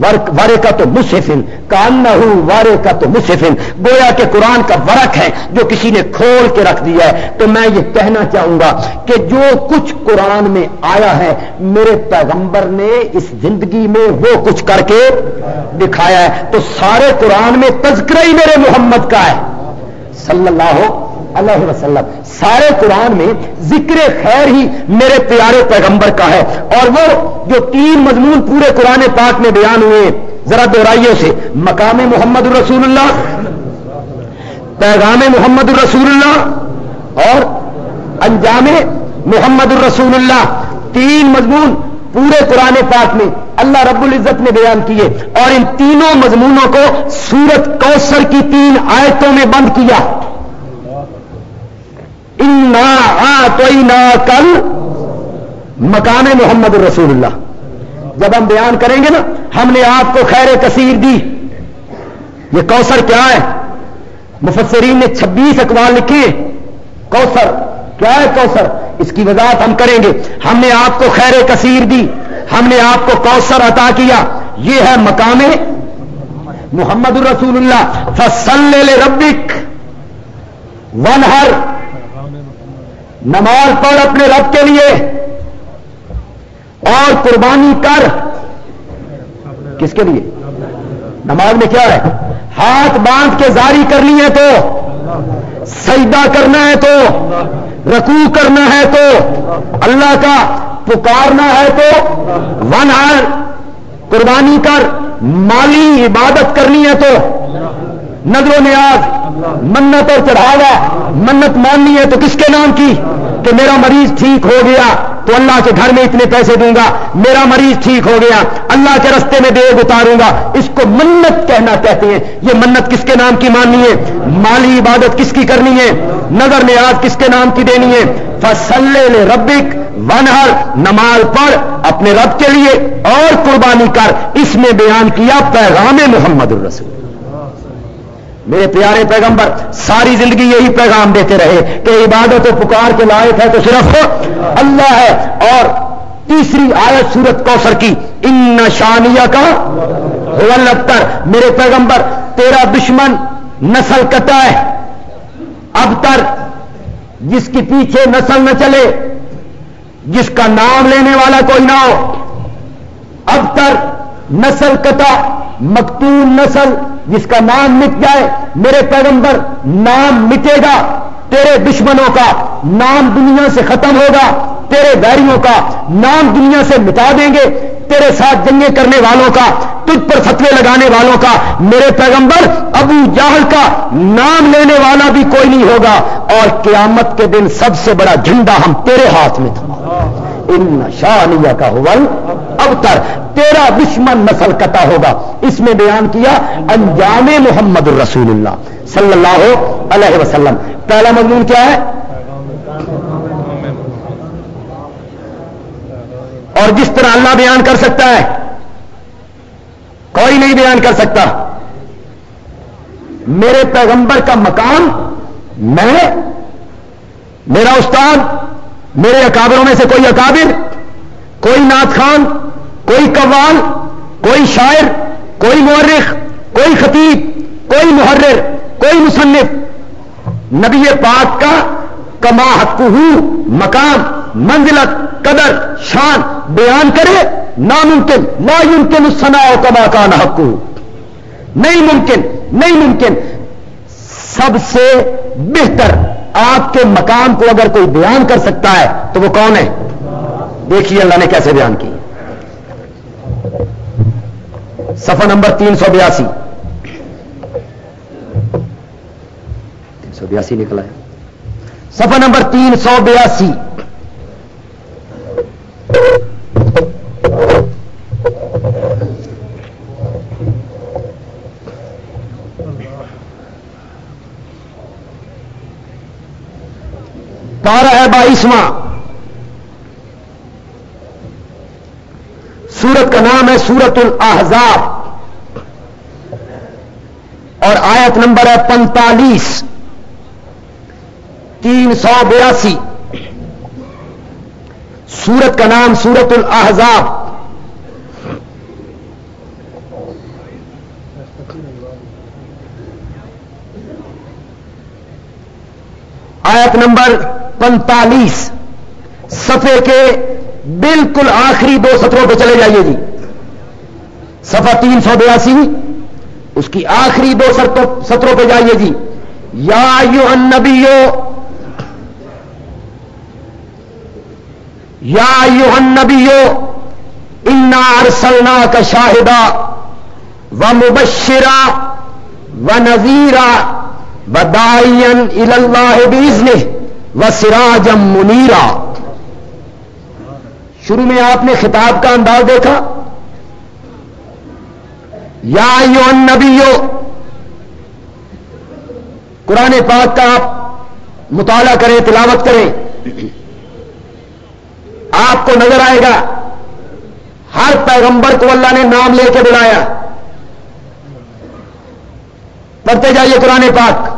وارے کا تو مصفن کان نہ ہو وارے کا تو مصفن گویا کہ قرآن کا ورق ہے جو کسی نے کھول کے رکھ دیا ہے، تو میں یہ کہنا چاہوں گا کہ جو کچھ قرآن میں آیا ہے، میرے پیغمبر نے اس زندگی میں وہ کچھ کر کے دکھایا ہے۔ تو سارے قرآن میں تذکرہ ہی میرے محمد کا ہے۔ صلی اللہ علیہ وسلم۔ سارے قرآن میں ذکر خیر ہی میرے پیارے پیغمبر کا ہے۔ اور وہ جو تین مضمون پورے قرآن پاک میں بیان ہوئے، ذرا دہرائیوں سے مقام محمد الرسول اللہ پیغام محمد الرسول اللہ اور انجام محمد الرسول اللہ تین مضمون پورے قرآن پاک میں اللہ رب العزت نے بیان کیے۔ اور ان تینوں مضمونوں کو سورت کوثر کی تین آیتوں میں بند کیا۔ کل مکان محمد الرسول اللہ جب ہم بیان کریں گے نا، ہم نے آپ کو خیر کثیر دی۔ یہ کوثر کیا ہے؟ مفسرین نے چھبیس اقوال لکھے کوثر، کیا ہے کوثر؟ اس کی وضاحت ہم کریں گے۔ ہم نے آپ کو خیر کثیر دی۔ ہم نے آپ کو کوثر عطا کیا۔ یہ ہے مقام محمد الرسول اللہ۔ فصل ربک ون ہر نماز پڑھ اپنے رب کے لیے اور قربانی کر کس کے لیے؟ نماز میں کیا ہے؟ ہاتھ باندھ کے جاری کرنی ہے تو، سجدہ کرنا ہے تو، رکوع کرنا ہے تو، اللہ کا پکارنا ہے تو، ون ہر قربانی کر، مالی عبادت کرنی ہے تو نظر و نیاز، منت اور چڑھاوا منت ماننی ہے تو کس کے نام کی؟ کہ میرا مریض ٹھیک ہو گیا تو اللہ کے گھر میں اتنے پیسے دوں گا۔ میرا مریض ٹھیک ہو گیا، اللہ کے رستے میں دیگ اتاروں گا۔ اس کو منت کہنا کہتے ہیں۔ یہ منت کس کے نام کی ماننی ہے؟ مالی عبادت کس کی کرنی ہے؟ نظر نیاز کس کے نام کی دینی ہے؟ فصل ربک ونہر نماز پڑھ، اپنے رب کے لیے اور قربانی کر۔ اس میں بیان کیا پیغام محمد الرسول۔ میرے پیارے پیغمبر، ساری زندگی یہی پیغام دیتے رہے کہ عبادت و پکار کے لائق ہے تو صرف اللہ ہے۔ اور تیسری آیت سورت کوثر کی، ان نشانیہ کا ولتر میرے پیغمبر، تیرا دشمن نسل کتا ہے۔ اب تر جس کے پیچھے نسل نہ چلے، جس کا نام لینے والا کوئی نہ ہو۔ اب تر نسل کتا مکتون نسل جس کا نام مٹ جائے میرے پیغمبر نام مٹے گا تیرے دشمنوں کا نام دنیا سے ختم ہوگا تیرے ویریوں کا نام دنیا سے مٹا دیں گے تیرے ساتھ جنگیں کرنے والوں کا تجھ پر فتوے لگانے والوں کا میرے پیغمبر ابو جاہل کا نام لینے والا بھی کوئی نہیں ہوگا۔ اور قیامت کے دن سب سے بڑا جھنڈا ہم تیرے ہاتھ میں تھا۔ ان شاہ کا حول اب تر تیرا دشمن نسل کتا ہوگا۔ اس میں بیان کیا، انجام محمد الرسول اللہ صلی اللہ علیہ وسلم۔ پہلا مضمون کیا ہے؟ اور جس طرح اللہ بیان کر سکتا ہے، کوئی نہیں بیان کر سکتا۔ میرے پیغمبر کا مقام، میں، میرا استاد، میرے اکابروں میں سے کوئی اکابر کوئی نعت خان کوئی قوال، کوئی شاعر، کوئی مورخ، کوئی خطیب، کوئی محرر، کوئی مصنف۔ نبی پاک کا کما حق مقام، منزلت، قدر، شان بیان کرے، ناممکن، لا يمکن السنا کما کا حق نہیں ممکن نہیں ممکن۔ سب سے بہتر آپ کے مقام کو اگر کوئی بیان کر سکتا ہے تو وہ کون ہے؟ دیکھیے اللہ نے کیسے بیان کی۔ سفر نمبر تین سو بیاسی۔ تین سو بیاسی نکلا ہے۔ سفر نمبر تین سو بیاسی۔ پارہ ہے بائیسواں۔ سورت کا نام ہے سورت الاحزاب۔ اور آیت نمبر ہے پینتالیس تین سو بیاسی۔ سورت کا نام سورت الاحزاب۔ آیت نمبر پینتالیس سفے کے بالکل آخری دو سطروں پہ چلے جائیے جی۔ سفا تین سو بیاسی۔ اس کی آخری دو سطروں پہ جائیے جی۔ یا یو النبیو۔ یا یو النبیو۔ انا ارسلنا کا شاہدہ و مبشرا و نذیرا و دائین اللہ و سراجم منیرا۔ شروع میں آپ نے خطاب کا انداز دیکھا؟ یا یو نبیو قرآن پاک کا آپ مطالعہ کریں، تلاوت کریں، آپ کو نظر آئے گا، ہر پیغمبر کو اللہ نے نام لے کے بلایا۔ پڑھتے جائیے قرآن پاک۔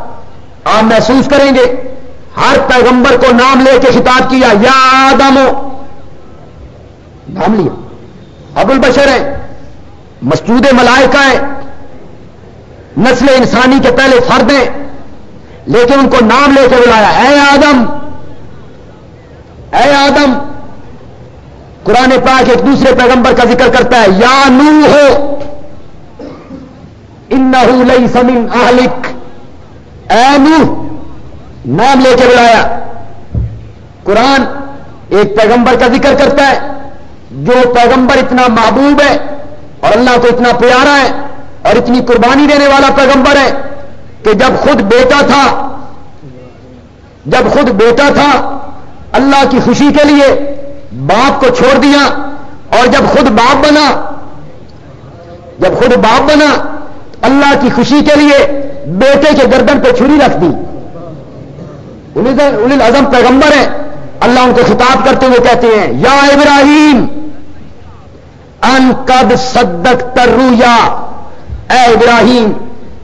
آپ محسوس کریں گے، ہر پیغمبر کو نام لے کے خطاب کیا، یا آدمو نام لیا۔ ابو البشر ہے، مسجود ملائکہ ہے، نسل انسانی کے پہلے فرد ہیں، لیکن ان کو نام لے کے بلایا۔ اے آدم اے آدم، قرآن پاک ایک دوسرے پیغمبر کا ذکر کرتا ہے، یا نو ہو ان سمن اہلک۔ اے نو نام لے کے بلایا۔ قرآن ایک پیغمبر کا ذکر کرتا ہے جو پیغمبر اتنا محبوب ہے اور اللہ کو اتنا پیارا ہے اور اتنی قربانی دینے والا پیغمبر ہے کہ جب خود بیٹا تھا، جب خود بیٹا تھا، اللہ کی خوشی کے لیے باپ کو چھوڑ دیا اور جب خود باپ بنا، جب خود باپ بنا، اللہ کی خوشی کے لیے بیٹے کے گردن پہ چھری رکھ دی۔ انہیں اعظم پیغمبر ہے اللہ ان کو خطاب کرتے ہوئے کہتے ہیں، یا ابراہیم ان قد صدق ترویا اے ابراہیم،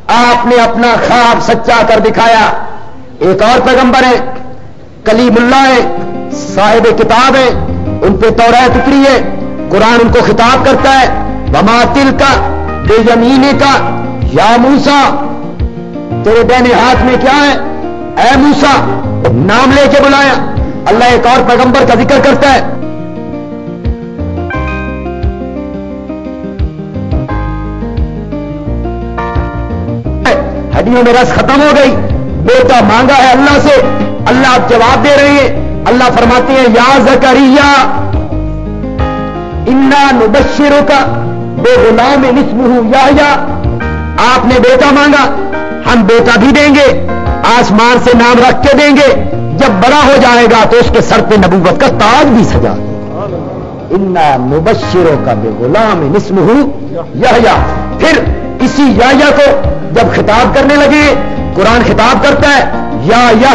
آپ نے اپنا خواب سچا کر دکھایا۔ ایک اور پیغمبر ہے، کلیم اللہ ہے، صاحب کتاب ہے، ان پہ تو ٹکڑی ہے، قرآن ان کو خطاب کرتا ہے۔ بما تل کا بے زمین کا یا موسا تیرے بین ہاتھ میں کیا ہے؟ اے موسا نام لے کے بلایا۔ اللہ ایک اور پیغمبر کا ذکر کرتا ہے۔ ہڈیوں میں رس ختم ہو گئی۔ بیٹا مانگا ہے اللہ سے۔ اللہ آپ جواب دے رہے ہیں۔ اللہ فرماتے ہیں، یا زکریہ انا نبشروں کا بے غلام نسم ہوں یا آپ نے بیٹا مانگا، ہم بیٹا بھی دیں گے۔ آسمان سے نام رکھ کے دیں گے۔ جب بڑا ہو جائے گا تو اس کے سر پہ نبوت کا تاج بھی سجا انا مبشروں کا بے غلام نسم ہوں یا پھر اسی یا کو جب خطاب کرنے لگے، قرآن خطاب کرتا ہے، یا یا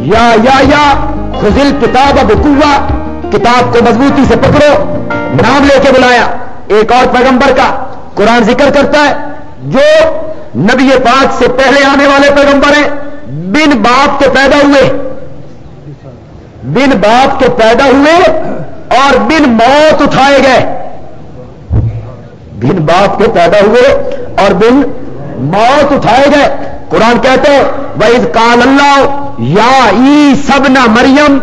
یا یا خزل کتاب اب کتاب کو مضبوطی سے پکڑو، نام لے کے بلایا۔ ایک اور پیغمبر کا قرآن ذکر کرتا ہے، جو نبی پاک سے پہلے آنے والے پیغمبر ہیں، بن باپ کے پیدا ہوئے۔ بن باپ کے پیدا ہوئے اور بن موت اٹھائے گئے۔ بن باپ کے پیدا ہوئے اور بن موت اٹھائے گئے۔ قرآن کہتے وید کال اللہ یا ای سبنا مریم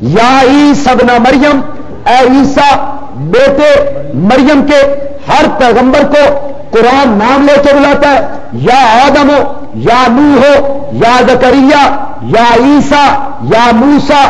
یا ای سبنا مریم اے عیسا بیٹے مریم کے ہر پیغمبر کو قرآن نام لے کے بلاتا ہے۔ یا آدم ہو، یا نو ہو، یا زکریہ یا عیسا یا موسا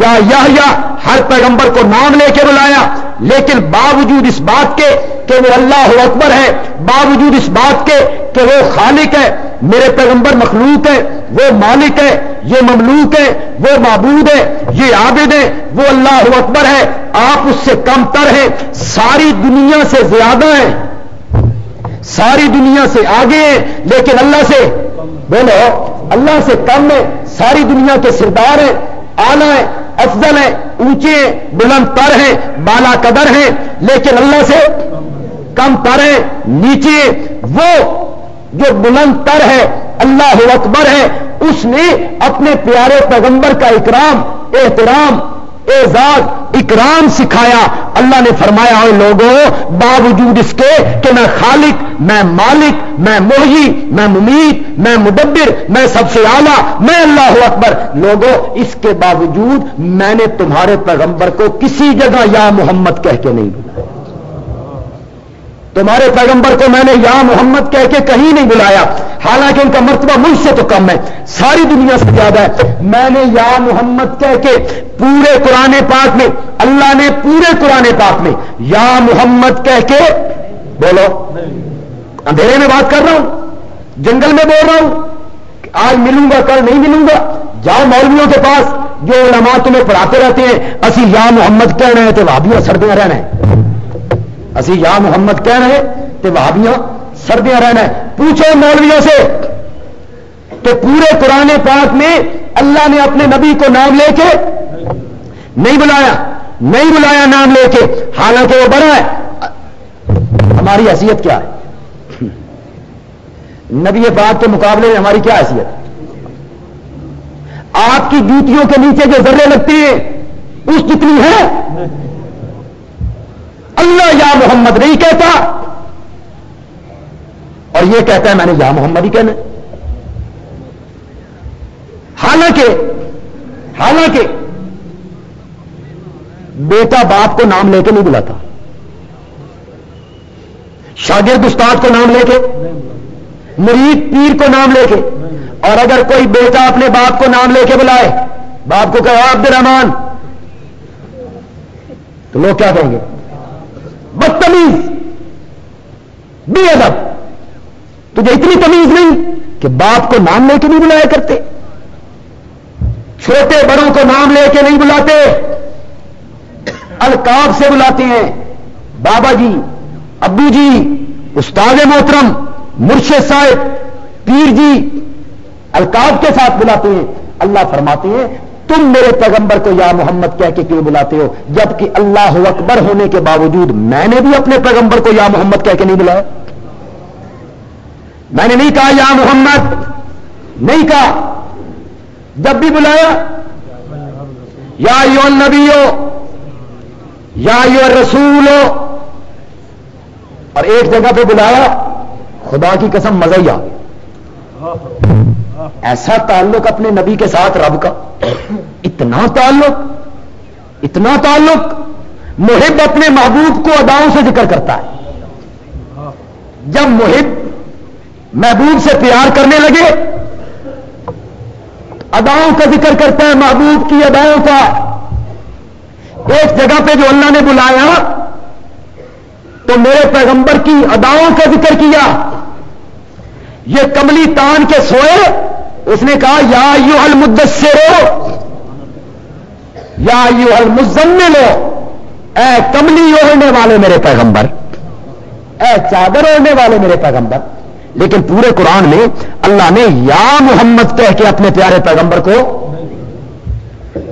یا یا ہر پیغمبر کو نام لے کے بلایا، لیکن باوجود اس بات کے کہ وہ اللہ اکبر ہے، باوجود اس بات کے کہ وہ خالق ہے، میرے پیغمبر مخلوق ہے وہ مالک ہے یہ مملوک ہے وہ معبود ہے یہ عابد ہے وہ اللہ اکبر ہے، آپ اس سے کم تر ہیں، ساری دنیا سے زیادہ ہیں، ساری دنیا سے آگے ہیں، لیکن اللہ سے بولو، اللہ سے کم ہے ساری دنیا کے سردار ہیں آنا ہے، افضل ہے، اونچے ہیں، بلند تر ہیں، بالا قدر ہیں، لیکن اللہ سے کم تر ہیں، نیچے وہ جو بلند تر ہے، اللہ اکبر ہے، اس نے اپنے پیارے پیغمبر کا اکرام، احترام اعزاز، اکرام سکھایا۔ اللہ نے فرمایا ہوئے لوگوں باوجود اس کے کہ میں خالق، میں مالک، میں موہی میں ممید، میں مدبر، میں سب سے اعلیٰ، میں اللہ اکبر۔ لوگوں اس کے باوجود میں نے تمہارے پیغمبر کو کسی جگہ یا محمد کہہ کے نہیں بلایا تمہارے پیغمبر کو میں نے یا محمد کہہ کے کہیں نہیں بلایا. حالانکہ ان کا مرتبہ مجھ سے تو کم ہے. ساری دنیا سے زیادہ ہے. میں نے یا محمد کہہ کے پورے قرآن پاک میں، اللہ نے پورے قرآن پاک میں یا محمد کہہ کے بولو. اندھیرے میں بات کر رہا ہوں. جنگل میں بول رہا ہوں. آج ملوں گا، کل نہیں ملوں گا. جاؤ مولویوں کے پاس جو علماء تمہیں پڑھاتے رہتے ہیں. اسی یا محمد کہہ رہے ہیں تو وہاں سردیاں رہنا ہے. اسی یا محمد کہہ رہے کہ وہابیاں سردیاں رہنا ہے۔ پوچھو مولویوں سے۔ تو پورے قرآن پاک میں اللہ نے اپنے نبی کو نام لے کے نہیں بلایا نہیں بلایا نام لے کے۔ حالانکہ وہ بڑا ہے۔ ہماری حیثیت کیا ہے؟ نبی پاک کے مقابلے میں ہماری کیا حیثیت؟ آپ کی جوتیوں کے نیچے جو ذرے لگتی ہیں، اس جتنی ہے یا محمد نہیں کہتا۔ اور یہ کہتا ہے میں نے یا محمد ہی کہنا۔ حالانکہ حالانکہ بیٹا باپ کو نام لے کے نہیں بلاتا۔ شاگرد استاد کو نام لے کے، مرید پیر کو نام لے کے۔ اور اگر کوئی بیٹا اپنے باپ کو نام لے کے بلائے، باپ کو کہ عبد الرحمان تو لوگ کیا کہیں گے؟ بدتمیز، بے ادب۔ تجھے اتنی تمیز نہیں کہ باپ کو نام لے کے نہیں بلایا کرتے، چھوٹے بڑوں کو نام لے کے نہیں بلاتے القاب سے بلاتے ہیں۔ بابا جی ابو جی استاد محترم، مرشد صاحب، پیر جی القاب کے ساتھ بلاتے ہیں۔ اللہ فرماتے ہیں تم میرے پیغمبر کو یا محمد کہہ کے کیوں بلاتے ہو؟ جبکہ اللہ اکبر ہونے کے باوجود میں نے بھی اپنے پیغمبر کو یا محمد کہہ کے نہیں بلایا۔ میں نے نہیں کہا یا محمد، نہیں کہا۔ جب بھی بلایا، یا یو نبی ہو یا یو رسول ہو اور ایک جگہ پہ بلایا، خدا کی قسم مزہ ہی آ ایسا تعلق اپنے نبی کے ساتھ رب کا۔ اتنا تعلق اتنا تعلق محب اپنے محبوب کو اداؤں سے ذکر کرتا ہے۔ جب محب محبوب سے پیار کرنے لگے، اداؤں کا ذکر کرتا ہے محبوب کی اداؤں کا۔ ایک جگہ پہ جو اللہ نے بلایا، تو میرے پیغمبر کی اداؤں کا ذکر کیا۔ یہ کملی تان کے سوئے اس نے کہا، یا یو المدثر یا یو المزمل اے کملی اوڑھنے والے میرے پیغمبر، اے چادر اوڑھنے والے میرے پیغمبر. لیکن پورے قرآن میں اللہ نے یا محمد کہہ کے اپنے پیارے پیغمبر کو،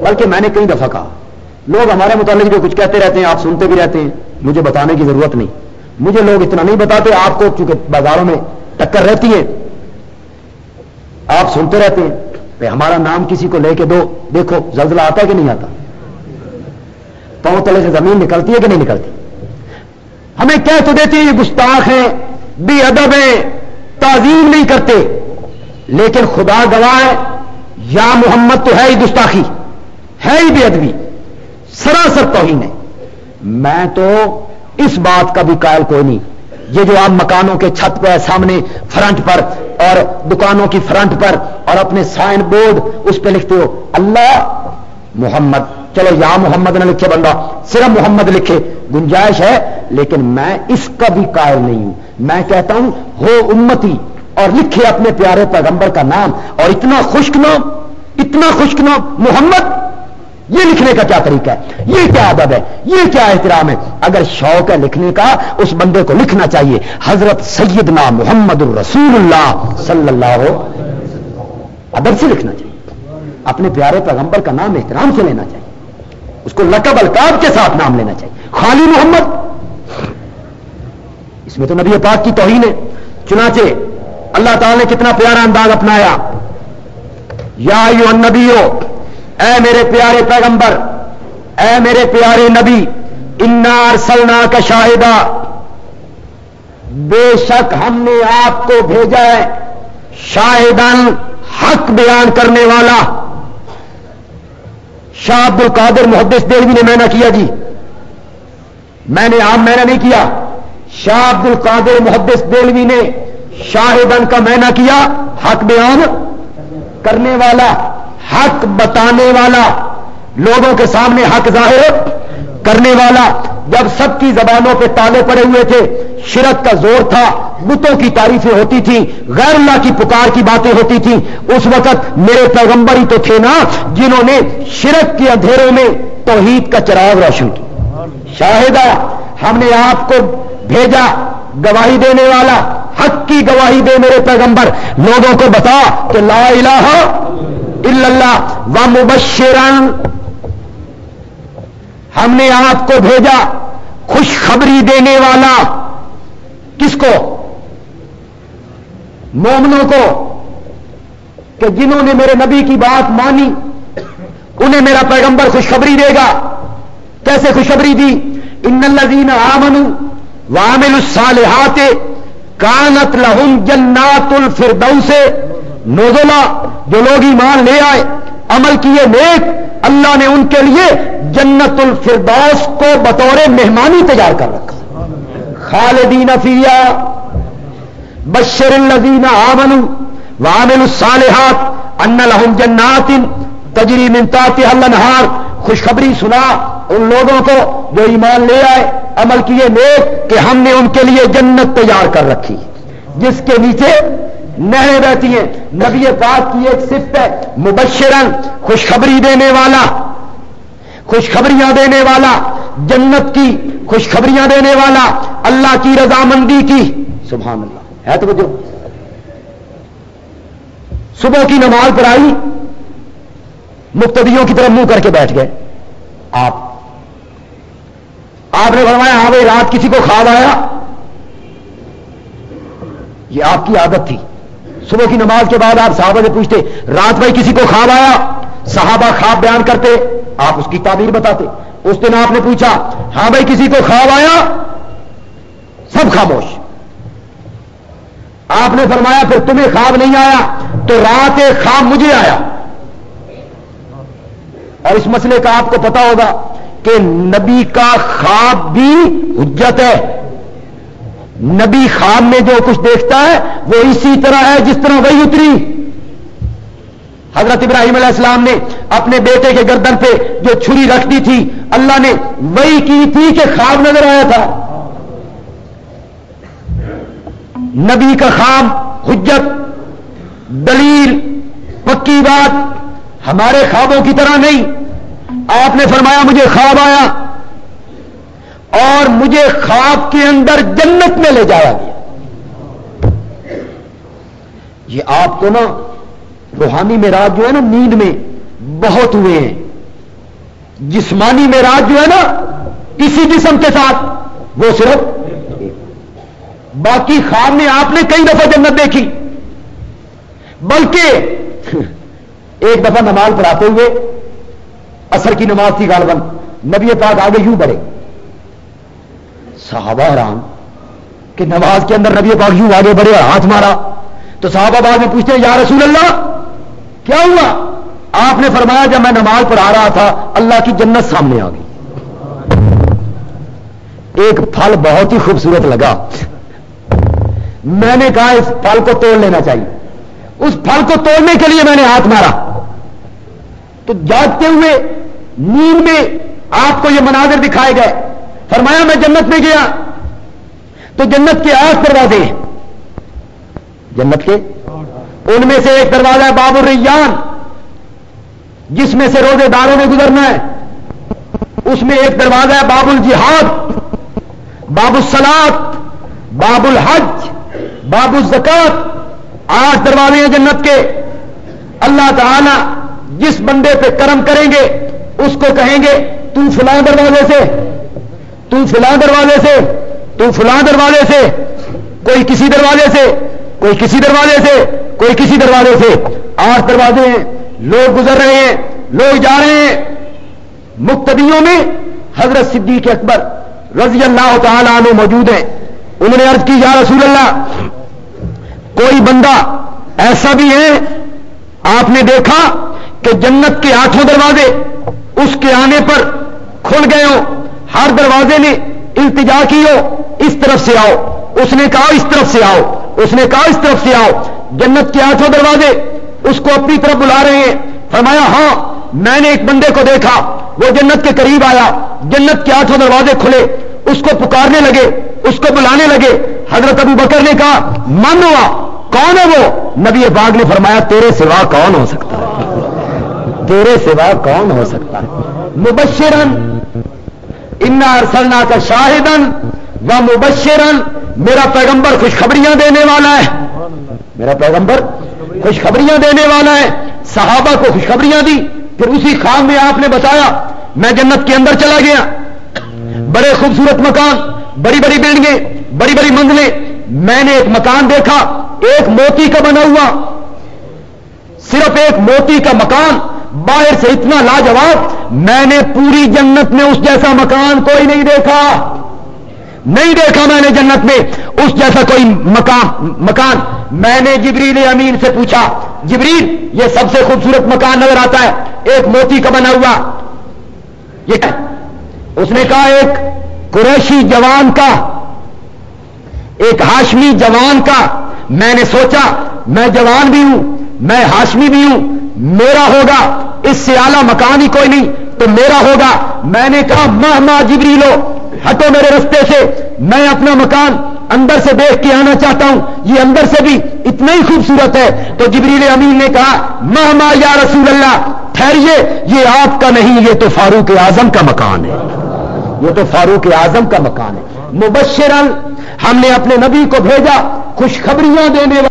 بلکہ میں نے کئی دفعہ کہا، لوگ ہمارے متعلق جو کچھ کہتے رہتے ہیں، آپ سنتے بھی رہتے ہیں، مجھے بتانے کی ضرورت نہیں۔ مجھے لوگ اتنا نہیں بتاتے، آپ کو چونکہ بازاروں میں ٹکر رہتی ہے آپ سنتے رہتے ہیں کہ ہمارا نام کسی کو لے کے دو، دیکھو، زلزلہ آتا ہے کہ نہیں آتا؟ پاؤں تلے سے زمین نکلتی ہے کہ نہیں نکلتی؟ ہمیں کہہ تو دیتی یہ گستاخ ہیں، بے ادب ہیں، تعظیم نہیں کرتے۔ لیکن خدا گواہ ہے، یا محمد تو ہے ہی گستاخی، ہے ہی بے ادبی، سراسر توہین ہے۔ میں تو اس بات کا بھی قائل کوئی نہیں۔ یہ جو آپ مکانوں کے چھت پہ سامنے فرنٹ پر اور دکانوں کی فرنٹ پر اور اپنے سائن بورڈ اس پہ لکھتے ہو، اللہ محمد۔ چلو یا محمد نہ لکھے بندہ، صرف محمد لکھے۔ گنجائش ہے، لیکن میں اس کا بھی قائل نہیں ہوں۔ میں کہتا ہوں، ہو امتی، اور لکھے اپنے پیارے پیغمبر کا نام۔ اور اتنا خشک نام، اتنا خشک نام، محمد۔ یہ لکھنے کا کیا طریقہ ہے؟ یہ کیا ادب ہے؟ یہ کیا احترام ہے؟ اگر شوق ہے لکھنے کا، اس بندے کو لکھنا چاہیے۔ حضرت سیدنا محمد الرسول اللہ صلی اللہ ادب سے لکھنا چاہیے۔ اپنے پیارے پیغمبر کا نام احترام سے لینا چاہیے۔ اس کو لقب القاب کے ساتھ نام لینا چاہیے۔ خالی محمد۔ اس میں تو نبی پاک کی توہین ہے۔ چنانچہ اللہ تعالی نے کتنا پیارا انداز اپنایا۔ یا یو نبیو اے میرے پیارے پیغمبر، اے میرے پیارے نبی انار سلنا کا شاہدہ۔ بے شک ہم نے آپ کو بھیجا ہے شاہدان حق بیان کرنے والا۔ شاہ عبد القادر محدث دلوی نے میں نے کیا جی۔ میں نے آپ میں نے نہیں کیا۔ شاہ عبد القادر محدث دلوی نے شاہدن کا میں کیا، حق بیان کرنے والا۔ حق بتانے والا، لوگوں کے سامنے حق ظاہر کرنے والا، جب سب کی زبانوں پہ تالے پڑے ہوئے تھے، شرک کا زور تھا، بتوں کی تعریفیں ہوتی تھیں، غیر اللہ کی پکار کی باتیں ہوتی تھیں، اس وقت میرے پیغمبر ہی تو تھے نا، جنہوں نے شرک کے اندھیروں میں توحید کا چراغ روشن کی شاہدہ، ہم نے آپ کو بھیجا گواہی دینے والا، حق کی گواہی دے میرے پیغمبر، لوگوں کو بتا کہ لا الہ اللہ و مبشرن ہم نے آپ کو بھیجا خوشخبری دینے والا۔ کس کو؟ مومنوں کو۔ کہ جنہوں نے میرے نبی کی بات مانی، انہیں میرا پیغمبر خوشخبری دے گا۔ کیسے خوشخبری دی؟ ان الذین آمنوا وعملوا الصالحات کانت لہم جنات الفردوس۔ نوزلا جو لوگ ایمان لے آئے، عمل کیے نیک، اللہ نے ان کے لیے جنت الفردوس کو بطور مہمانی تیار کر رکھا۔ خالدین فیا بشر الذین آمنوا وعملوا الصالحات، ان لهم جنات تجری من تحتها الانہار۔ خوشخبری سنا ان لوگوں کو جو ایمان لے آئے، عمل کیے نیک، کہ ہم نے ان کے لیے جنت تیار کر رکھی۔ جس کے نیچے نہریں رہتی ہیں۔ نبی پاک کی ایک صفت ہے مبشرن خوشخبری دینے والا۔ خوشخبریاں دینے والا، جنت کی خوشخبریاں دینے والا، اللہ کی رضامندی کی۔ سبحان اللہ۔ ہے تو جو صبح کی نماز پڑھائی، مقتدیوں کی طرف منہ کر کے بیٹھ گئے۔ آپ آپ نے فرمایا ہاں بھائی، رات کسی کو خواب آیا؟ یہ آپ کی عادت تھی۔ صبح کی نماز کے بعد آپ صحابہ سے پوچھتے، رات بھائی کسی کو خواب آیا؟ صحابہ خواب بیان کرتے، آپ اس کی تعبیر بتاتے۔ اس دن آپ نے پوچھا ہاں بھائی کسی کو خواب آیا؟ سب خاموش۔ آپ نے فرمایا، پھر تمہیں خواب نہیں آیا، تو رات ایک خواب مجھے آیا۔ اور اس مسئلے کا آپ کو پتا ہوگا کہ نبی کا خواب بھی حجت ہے۔ نبی خان میں جو کچھ دیکھتا ہے، وہ اسی طرح ہے جس طرح وہی اتری۔ حضرت ابراہیم علیہ السلام نے اپنے بیٹے کے گردن پہ جو چھری رکھ دی تھی، اللہ نے وہی کی تھی کہ خواب نظر آیا تھا۔ نبی کا خواب حجت، دلیل، پکی بات ہمارے خوابوں کی طرح نہیں۔ آپ نے فرمایا مجھے خواب آیا۔ اور مجھے خواب کے اندر جنت میں لے جایا گیا۔ یہ آپ کو نا روحانی میراج جو ہے نا نیند میں بہت ہوئے ہیں۔ جسمانی میراج جو ہے نا کسی جسم کے ساتھ، وہ صرف باقی خواب میں آپ نے کئی دفعہ جنت دیکھی۔ بلکہ ایک دفعہ نماز پڑھاتے ہوئے اثر کی نماز تھی غالباً، نبی پاک آگے یوں بڑھے۔ صحابہ رام کہ نماز کے اندر نبی پاک یوں آگے بڑھے اور ہاتھ مارا۔ تو صحابہ بعد میں پوچھتے ہیں، یا رسول اللہ، کیا ہوا؟ آپ نے فرمایا، جب میں نماز پڑھا رہا تھا، اللہ کی جنت سامنے آ گئی۔ ایک پھل بہت ہی خوبصورت لگا۔ میں نے کہا، اس پھل کو توڑ لینا چاہیے۔ اس پھل کو توڑنے کے لیے میں نے ہاتھ مارا۔ تو جاگتے ہوئے، نیند میں آپ کو یہ مناظر دکھائے گئے۔ فرمایا میں جنت میں گیا تو جنت کے آس دروازے جنت کے؟ ان میں سے ایک دروازہ ہے باب الریان، جس میں سے روزے داروں میں گزرنا ہے۔ اس میں ایک دروازہ ہے باب الجہاد، باب السلاد باب الحج، باب الزکات آٹھ دروازے ہیں جنت کے۔ اللہ تعالی جس بندے پہ کرم کریں گے، اس کو کہیں گے تو فلاں دروازے سے۔ تو فلاں دروازے سے، تو فلاں دروازے سے، کوئی کسی دروازے سے، کوئی کسی دروازے سے، کوئی کسی دروازے سے۔ آٹھ دروازے ہیں، لوگ گزر رہے ہیں، لوگ جا رہے ہیں۔ مقتدیوں میں حضرت صدیق اکبر رضی اللہ تعالی عنہ موجود ہیں۔ انہوں نے عرض کی، یا رسول اللہ، کوئی بندہ ایسا بھی ہے، آپ نے دیکھا کہ جنت کے آٹھوں دروازے اس کے آنے پر کھل گئے ہوں۔ ہر دروازے نے التجا کی ہو اس طرف سے آؤ۔ اس نے کہا، اس طرف سے آؤ۔ اس نے کہا، اس طرف سے آؤ۔ جنت کے آٹھوں دروازے اس کو اپنی طرف بلا رہے ہیں۔ فرمایا ہاں میں نے ایک بندے کو دیکھا۔ وہ جنت کے قریب آیا۔ جنت کے آٹھوں دروازے کھلے۔ اس کو پکارنے لگے، اس کو بلانے لگے۔ حضرت ابو بکر نے کہا، من ہوا؟ کون ہے وہ؟ نبی باغ نے فرمایا، تیرے سوا کون ہو سکتا؟ ہے تیرے سوا کون ہو سکتا؟ ہے مبشرن انا ارسلنا کا شاہدن و مبشرن میرا پیغمبر خوشخبریاں دینے والا ہے۔ میرا پیغمبر خوشخبریاں دینے والا ہے۔ صحابہ کو خوشخبریاں دی۔ پھر اسی خام میں آپ نے بتایا، میں جنت کے اندر چلا گیا۔ بڑے خوبصورت مکان، بڑی بڑی بلڈنگیں، بڑی بڑی منزلیں۔ میں نے ایک مکان دیکھا، ایک موتی کا بنا ہوا۔ صرف ایک موتی کا مکان۔ باہر سے اتنا لاجواب میں نے پوری جنت میں اس جیسا مکان کوئی نہیں دیکھا۔ نہیں دیکھا میں نے جنت میں اس جیسا کوئی مکان مکان۔ میں نے جبریل امین سے پوچھا، جبریل، یہ سب سے خوبصورت مکان نظر آتا ہے۔ ایک موتی کا بنا ہوا۔ یہ کیا اس نے کہا، ایک قریشی جوان کا، ایک ہاشمی جوان کا۔ میں نے سوچا، میں جوان بھی ہوں، میں ہاشمی بھی ہوں۔ میرا ہوگا، اس سے اعلیٰ مکان ہی کوئی نہیں، تو میرا ہوگا۔ میں نے کہا، ماہ ماہ جبری لو ہٹو میرے رستے سے۔ میں اپنا مکان اندر سے دیکھ کے آنا چاہتا ہوں۔ یہ اندر سے بھی اتنا ہی خوبصورت ہے۔ تو جبریل امین نے کہا، ماہ ماہ یا رسول اللہ، ٹھہریے، یہ آپ کا نہیں، یہ تو فاروق اعظم کا مکان ہے۔ یہ تو فاروق اعظم کا مکان ہے۔ مبشرن ہم نے اپنے نبی کو بھیجا، خوشخبریاں دینے والا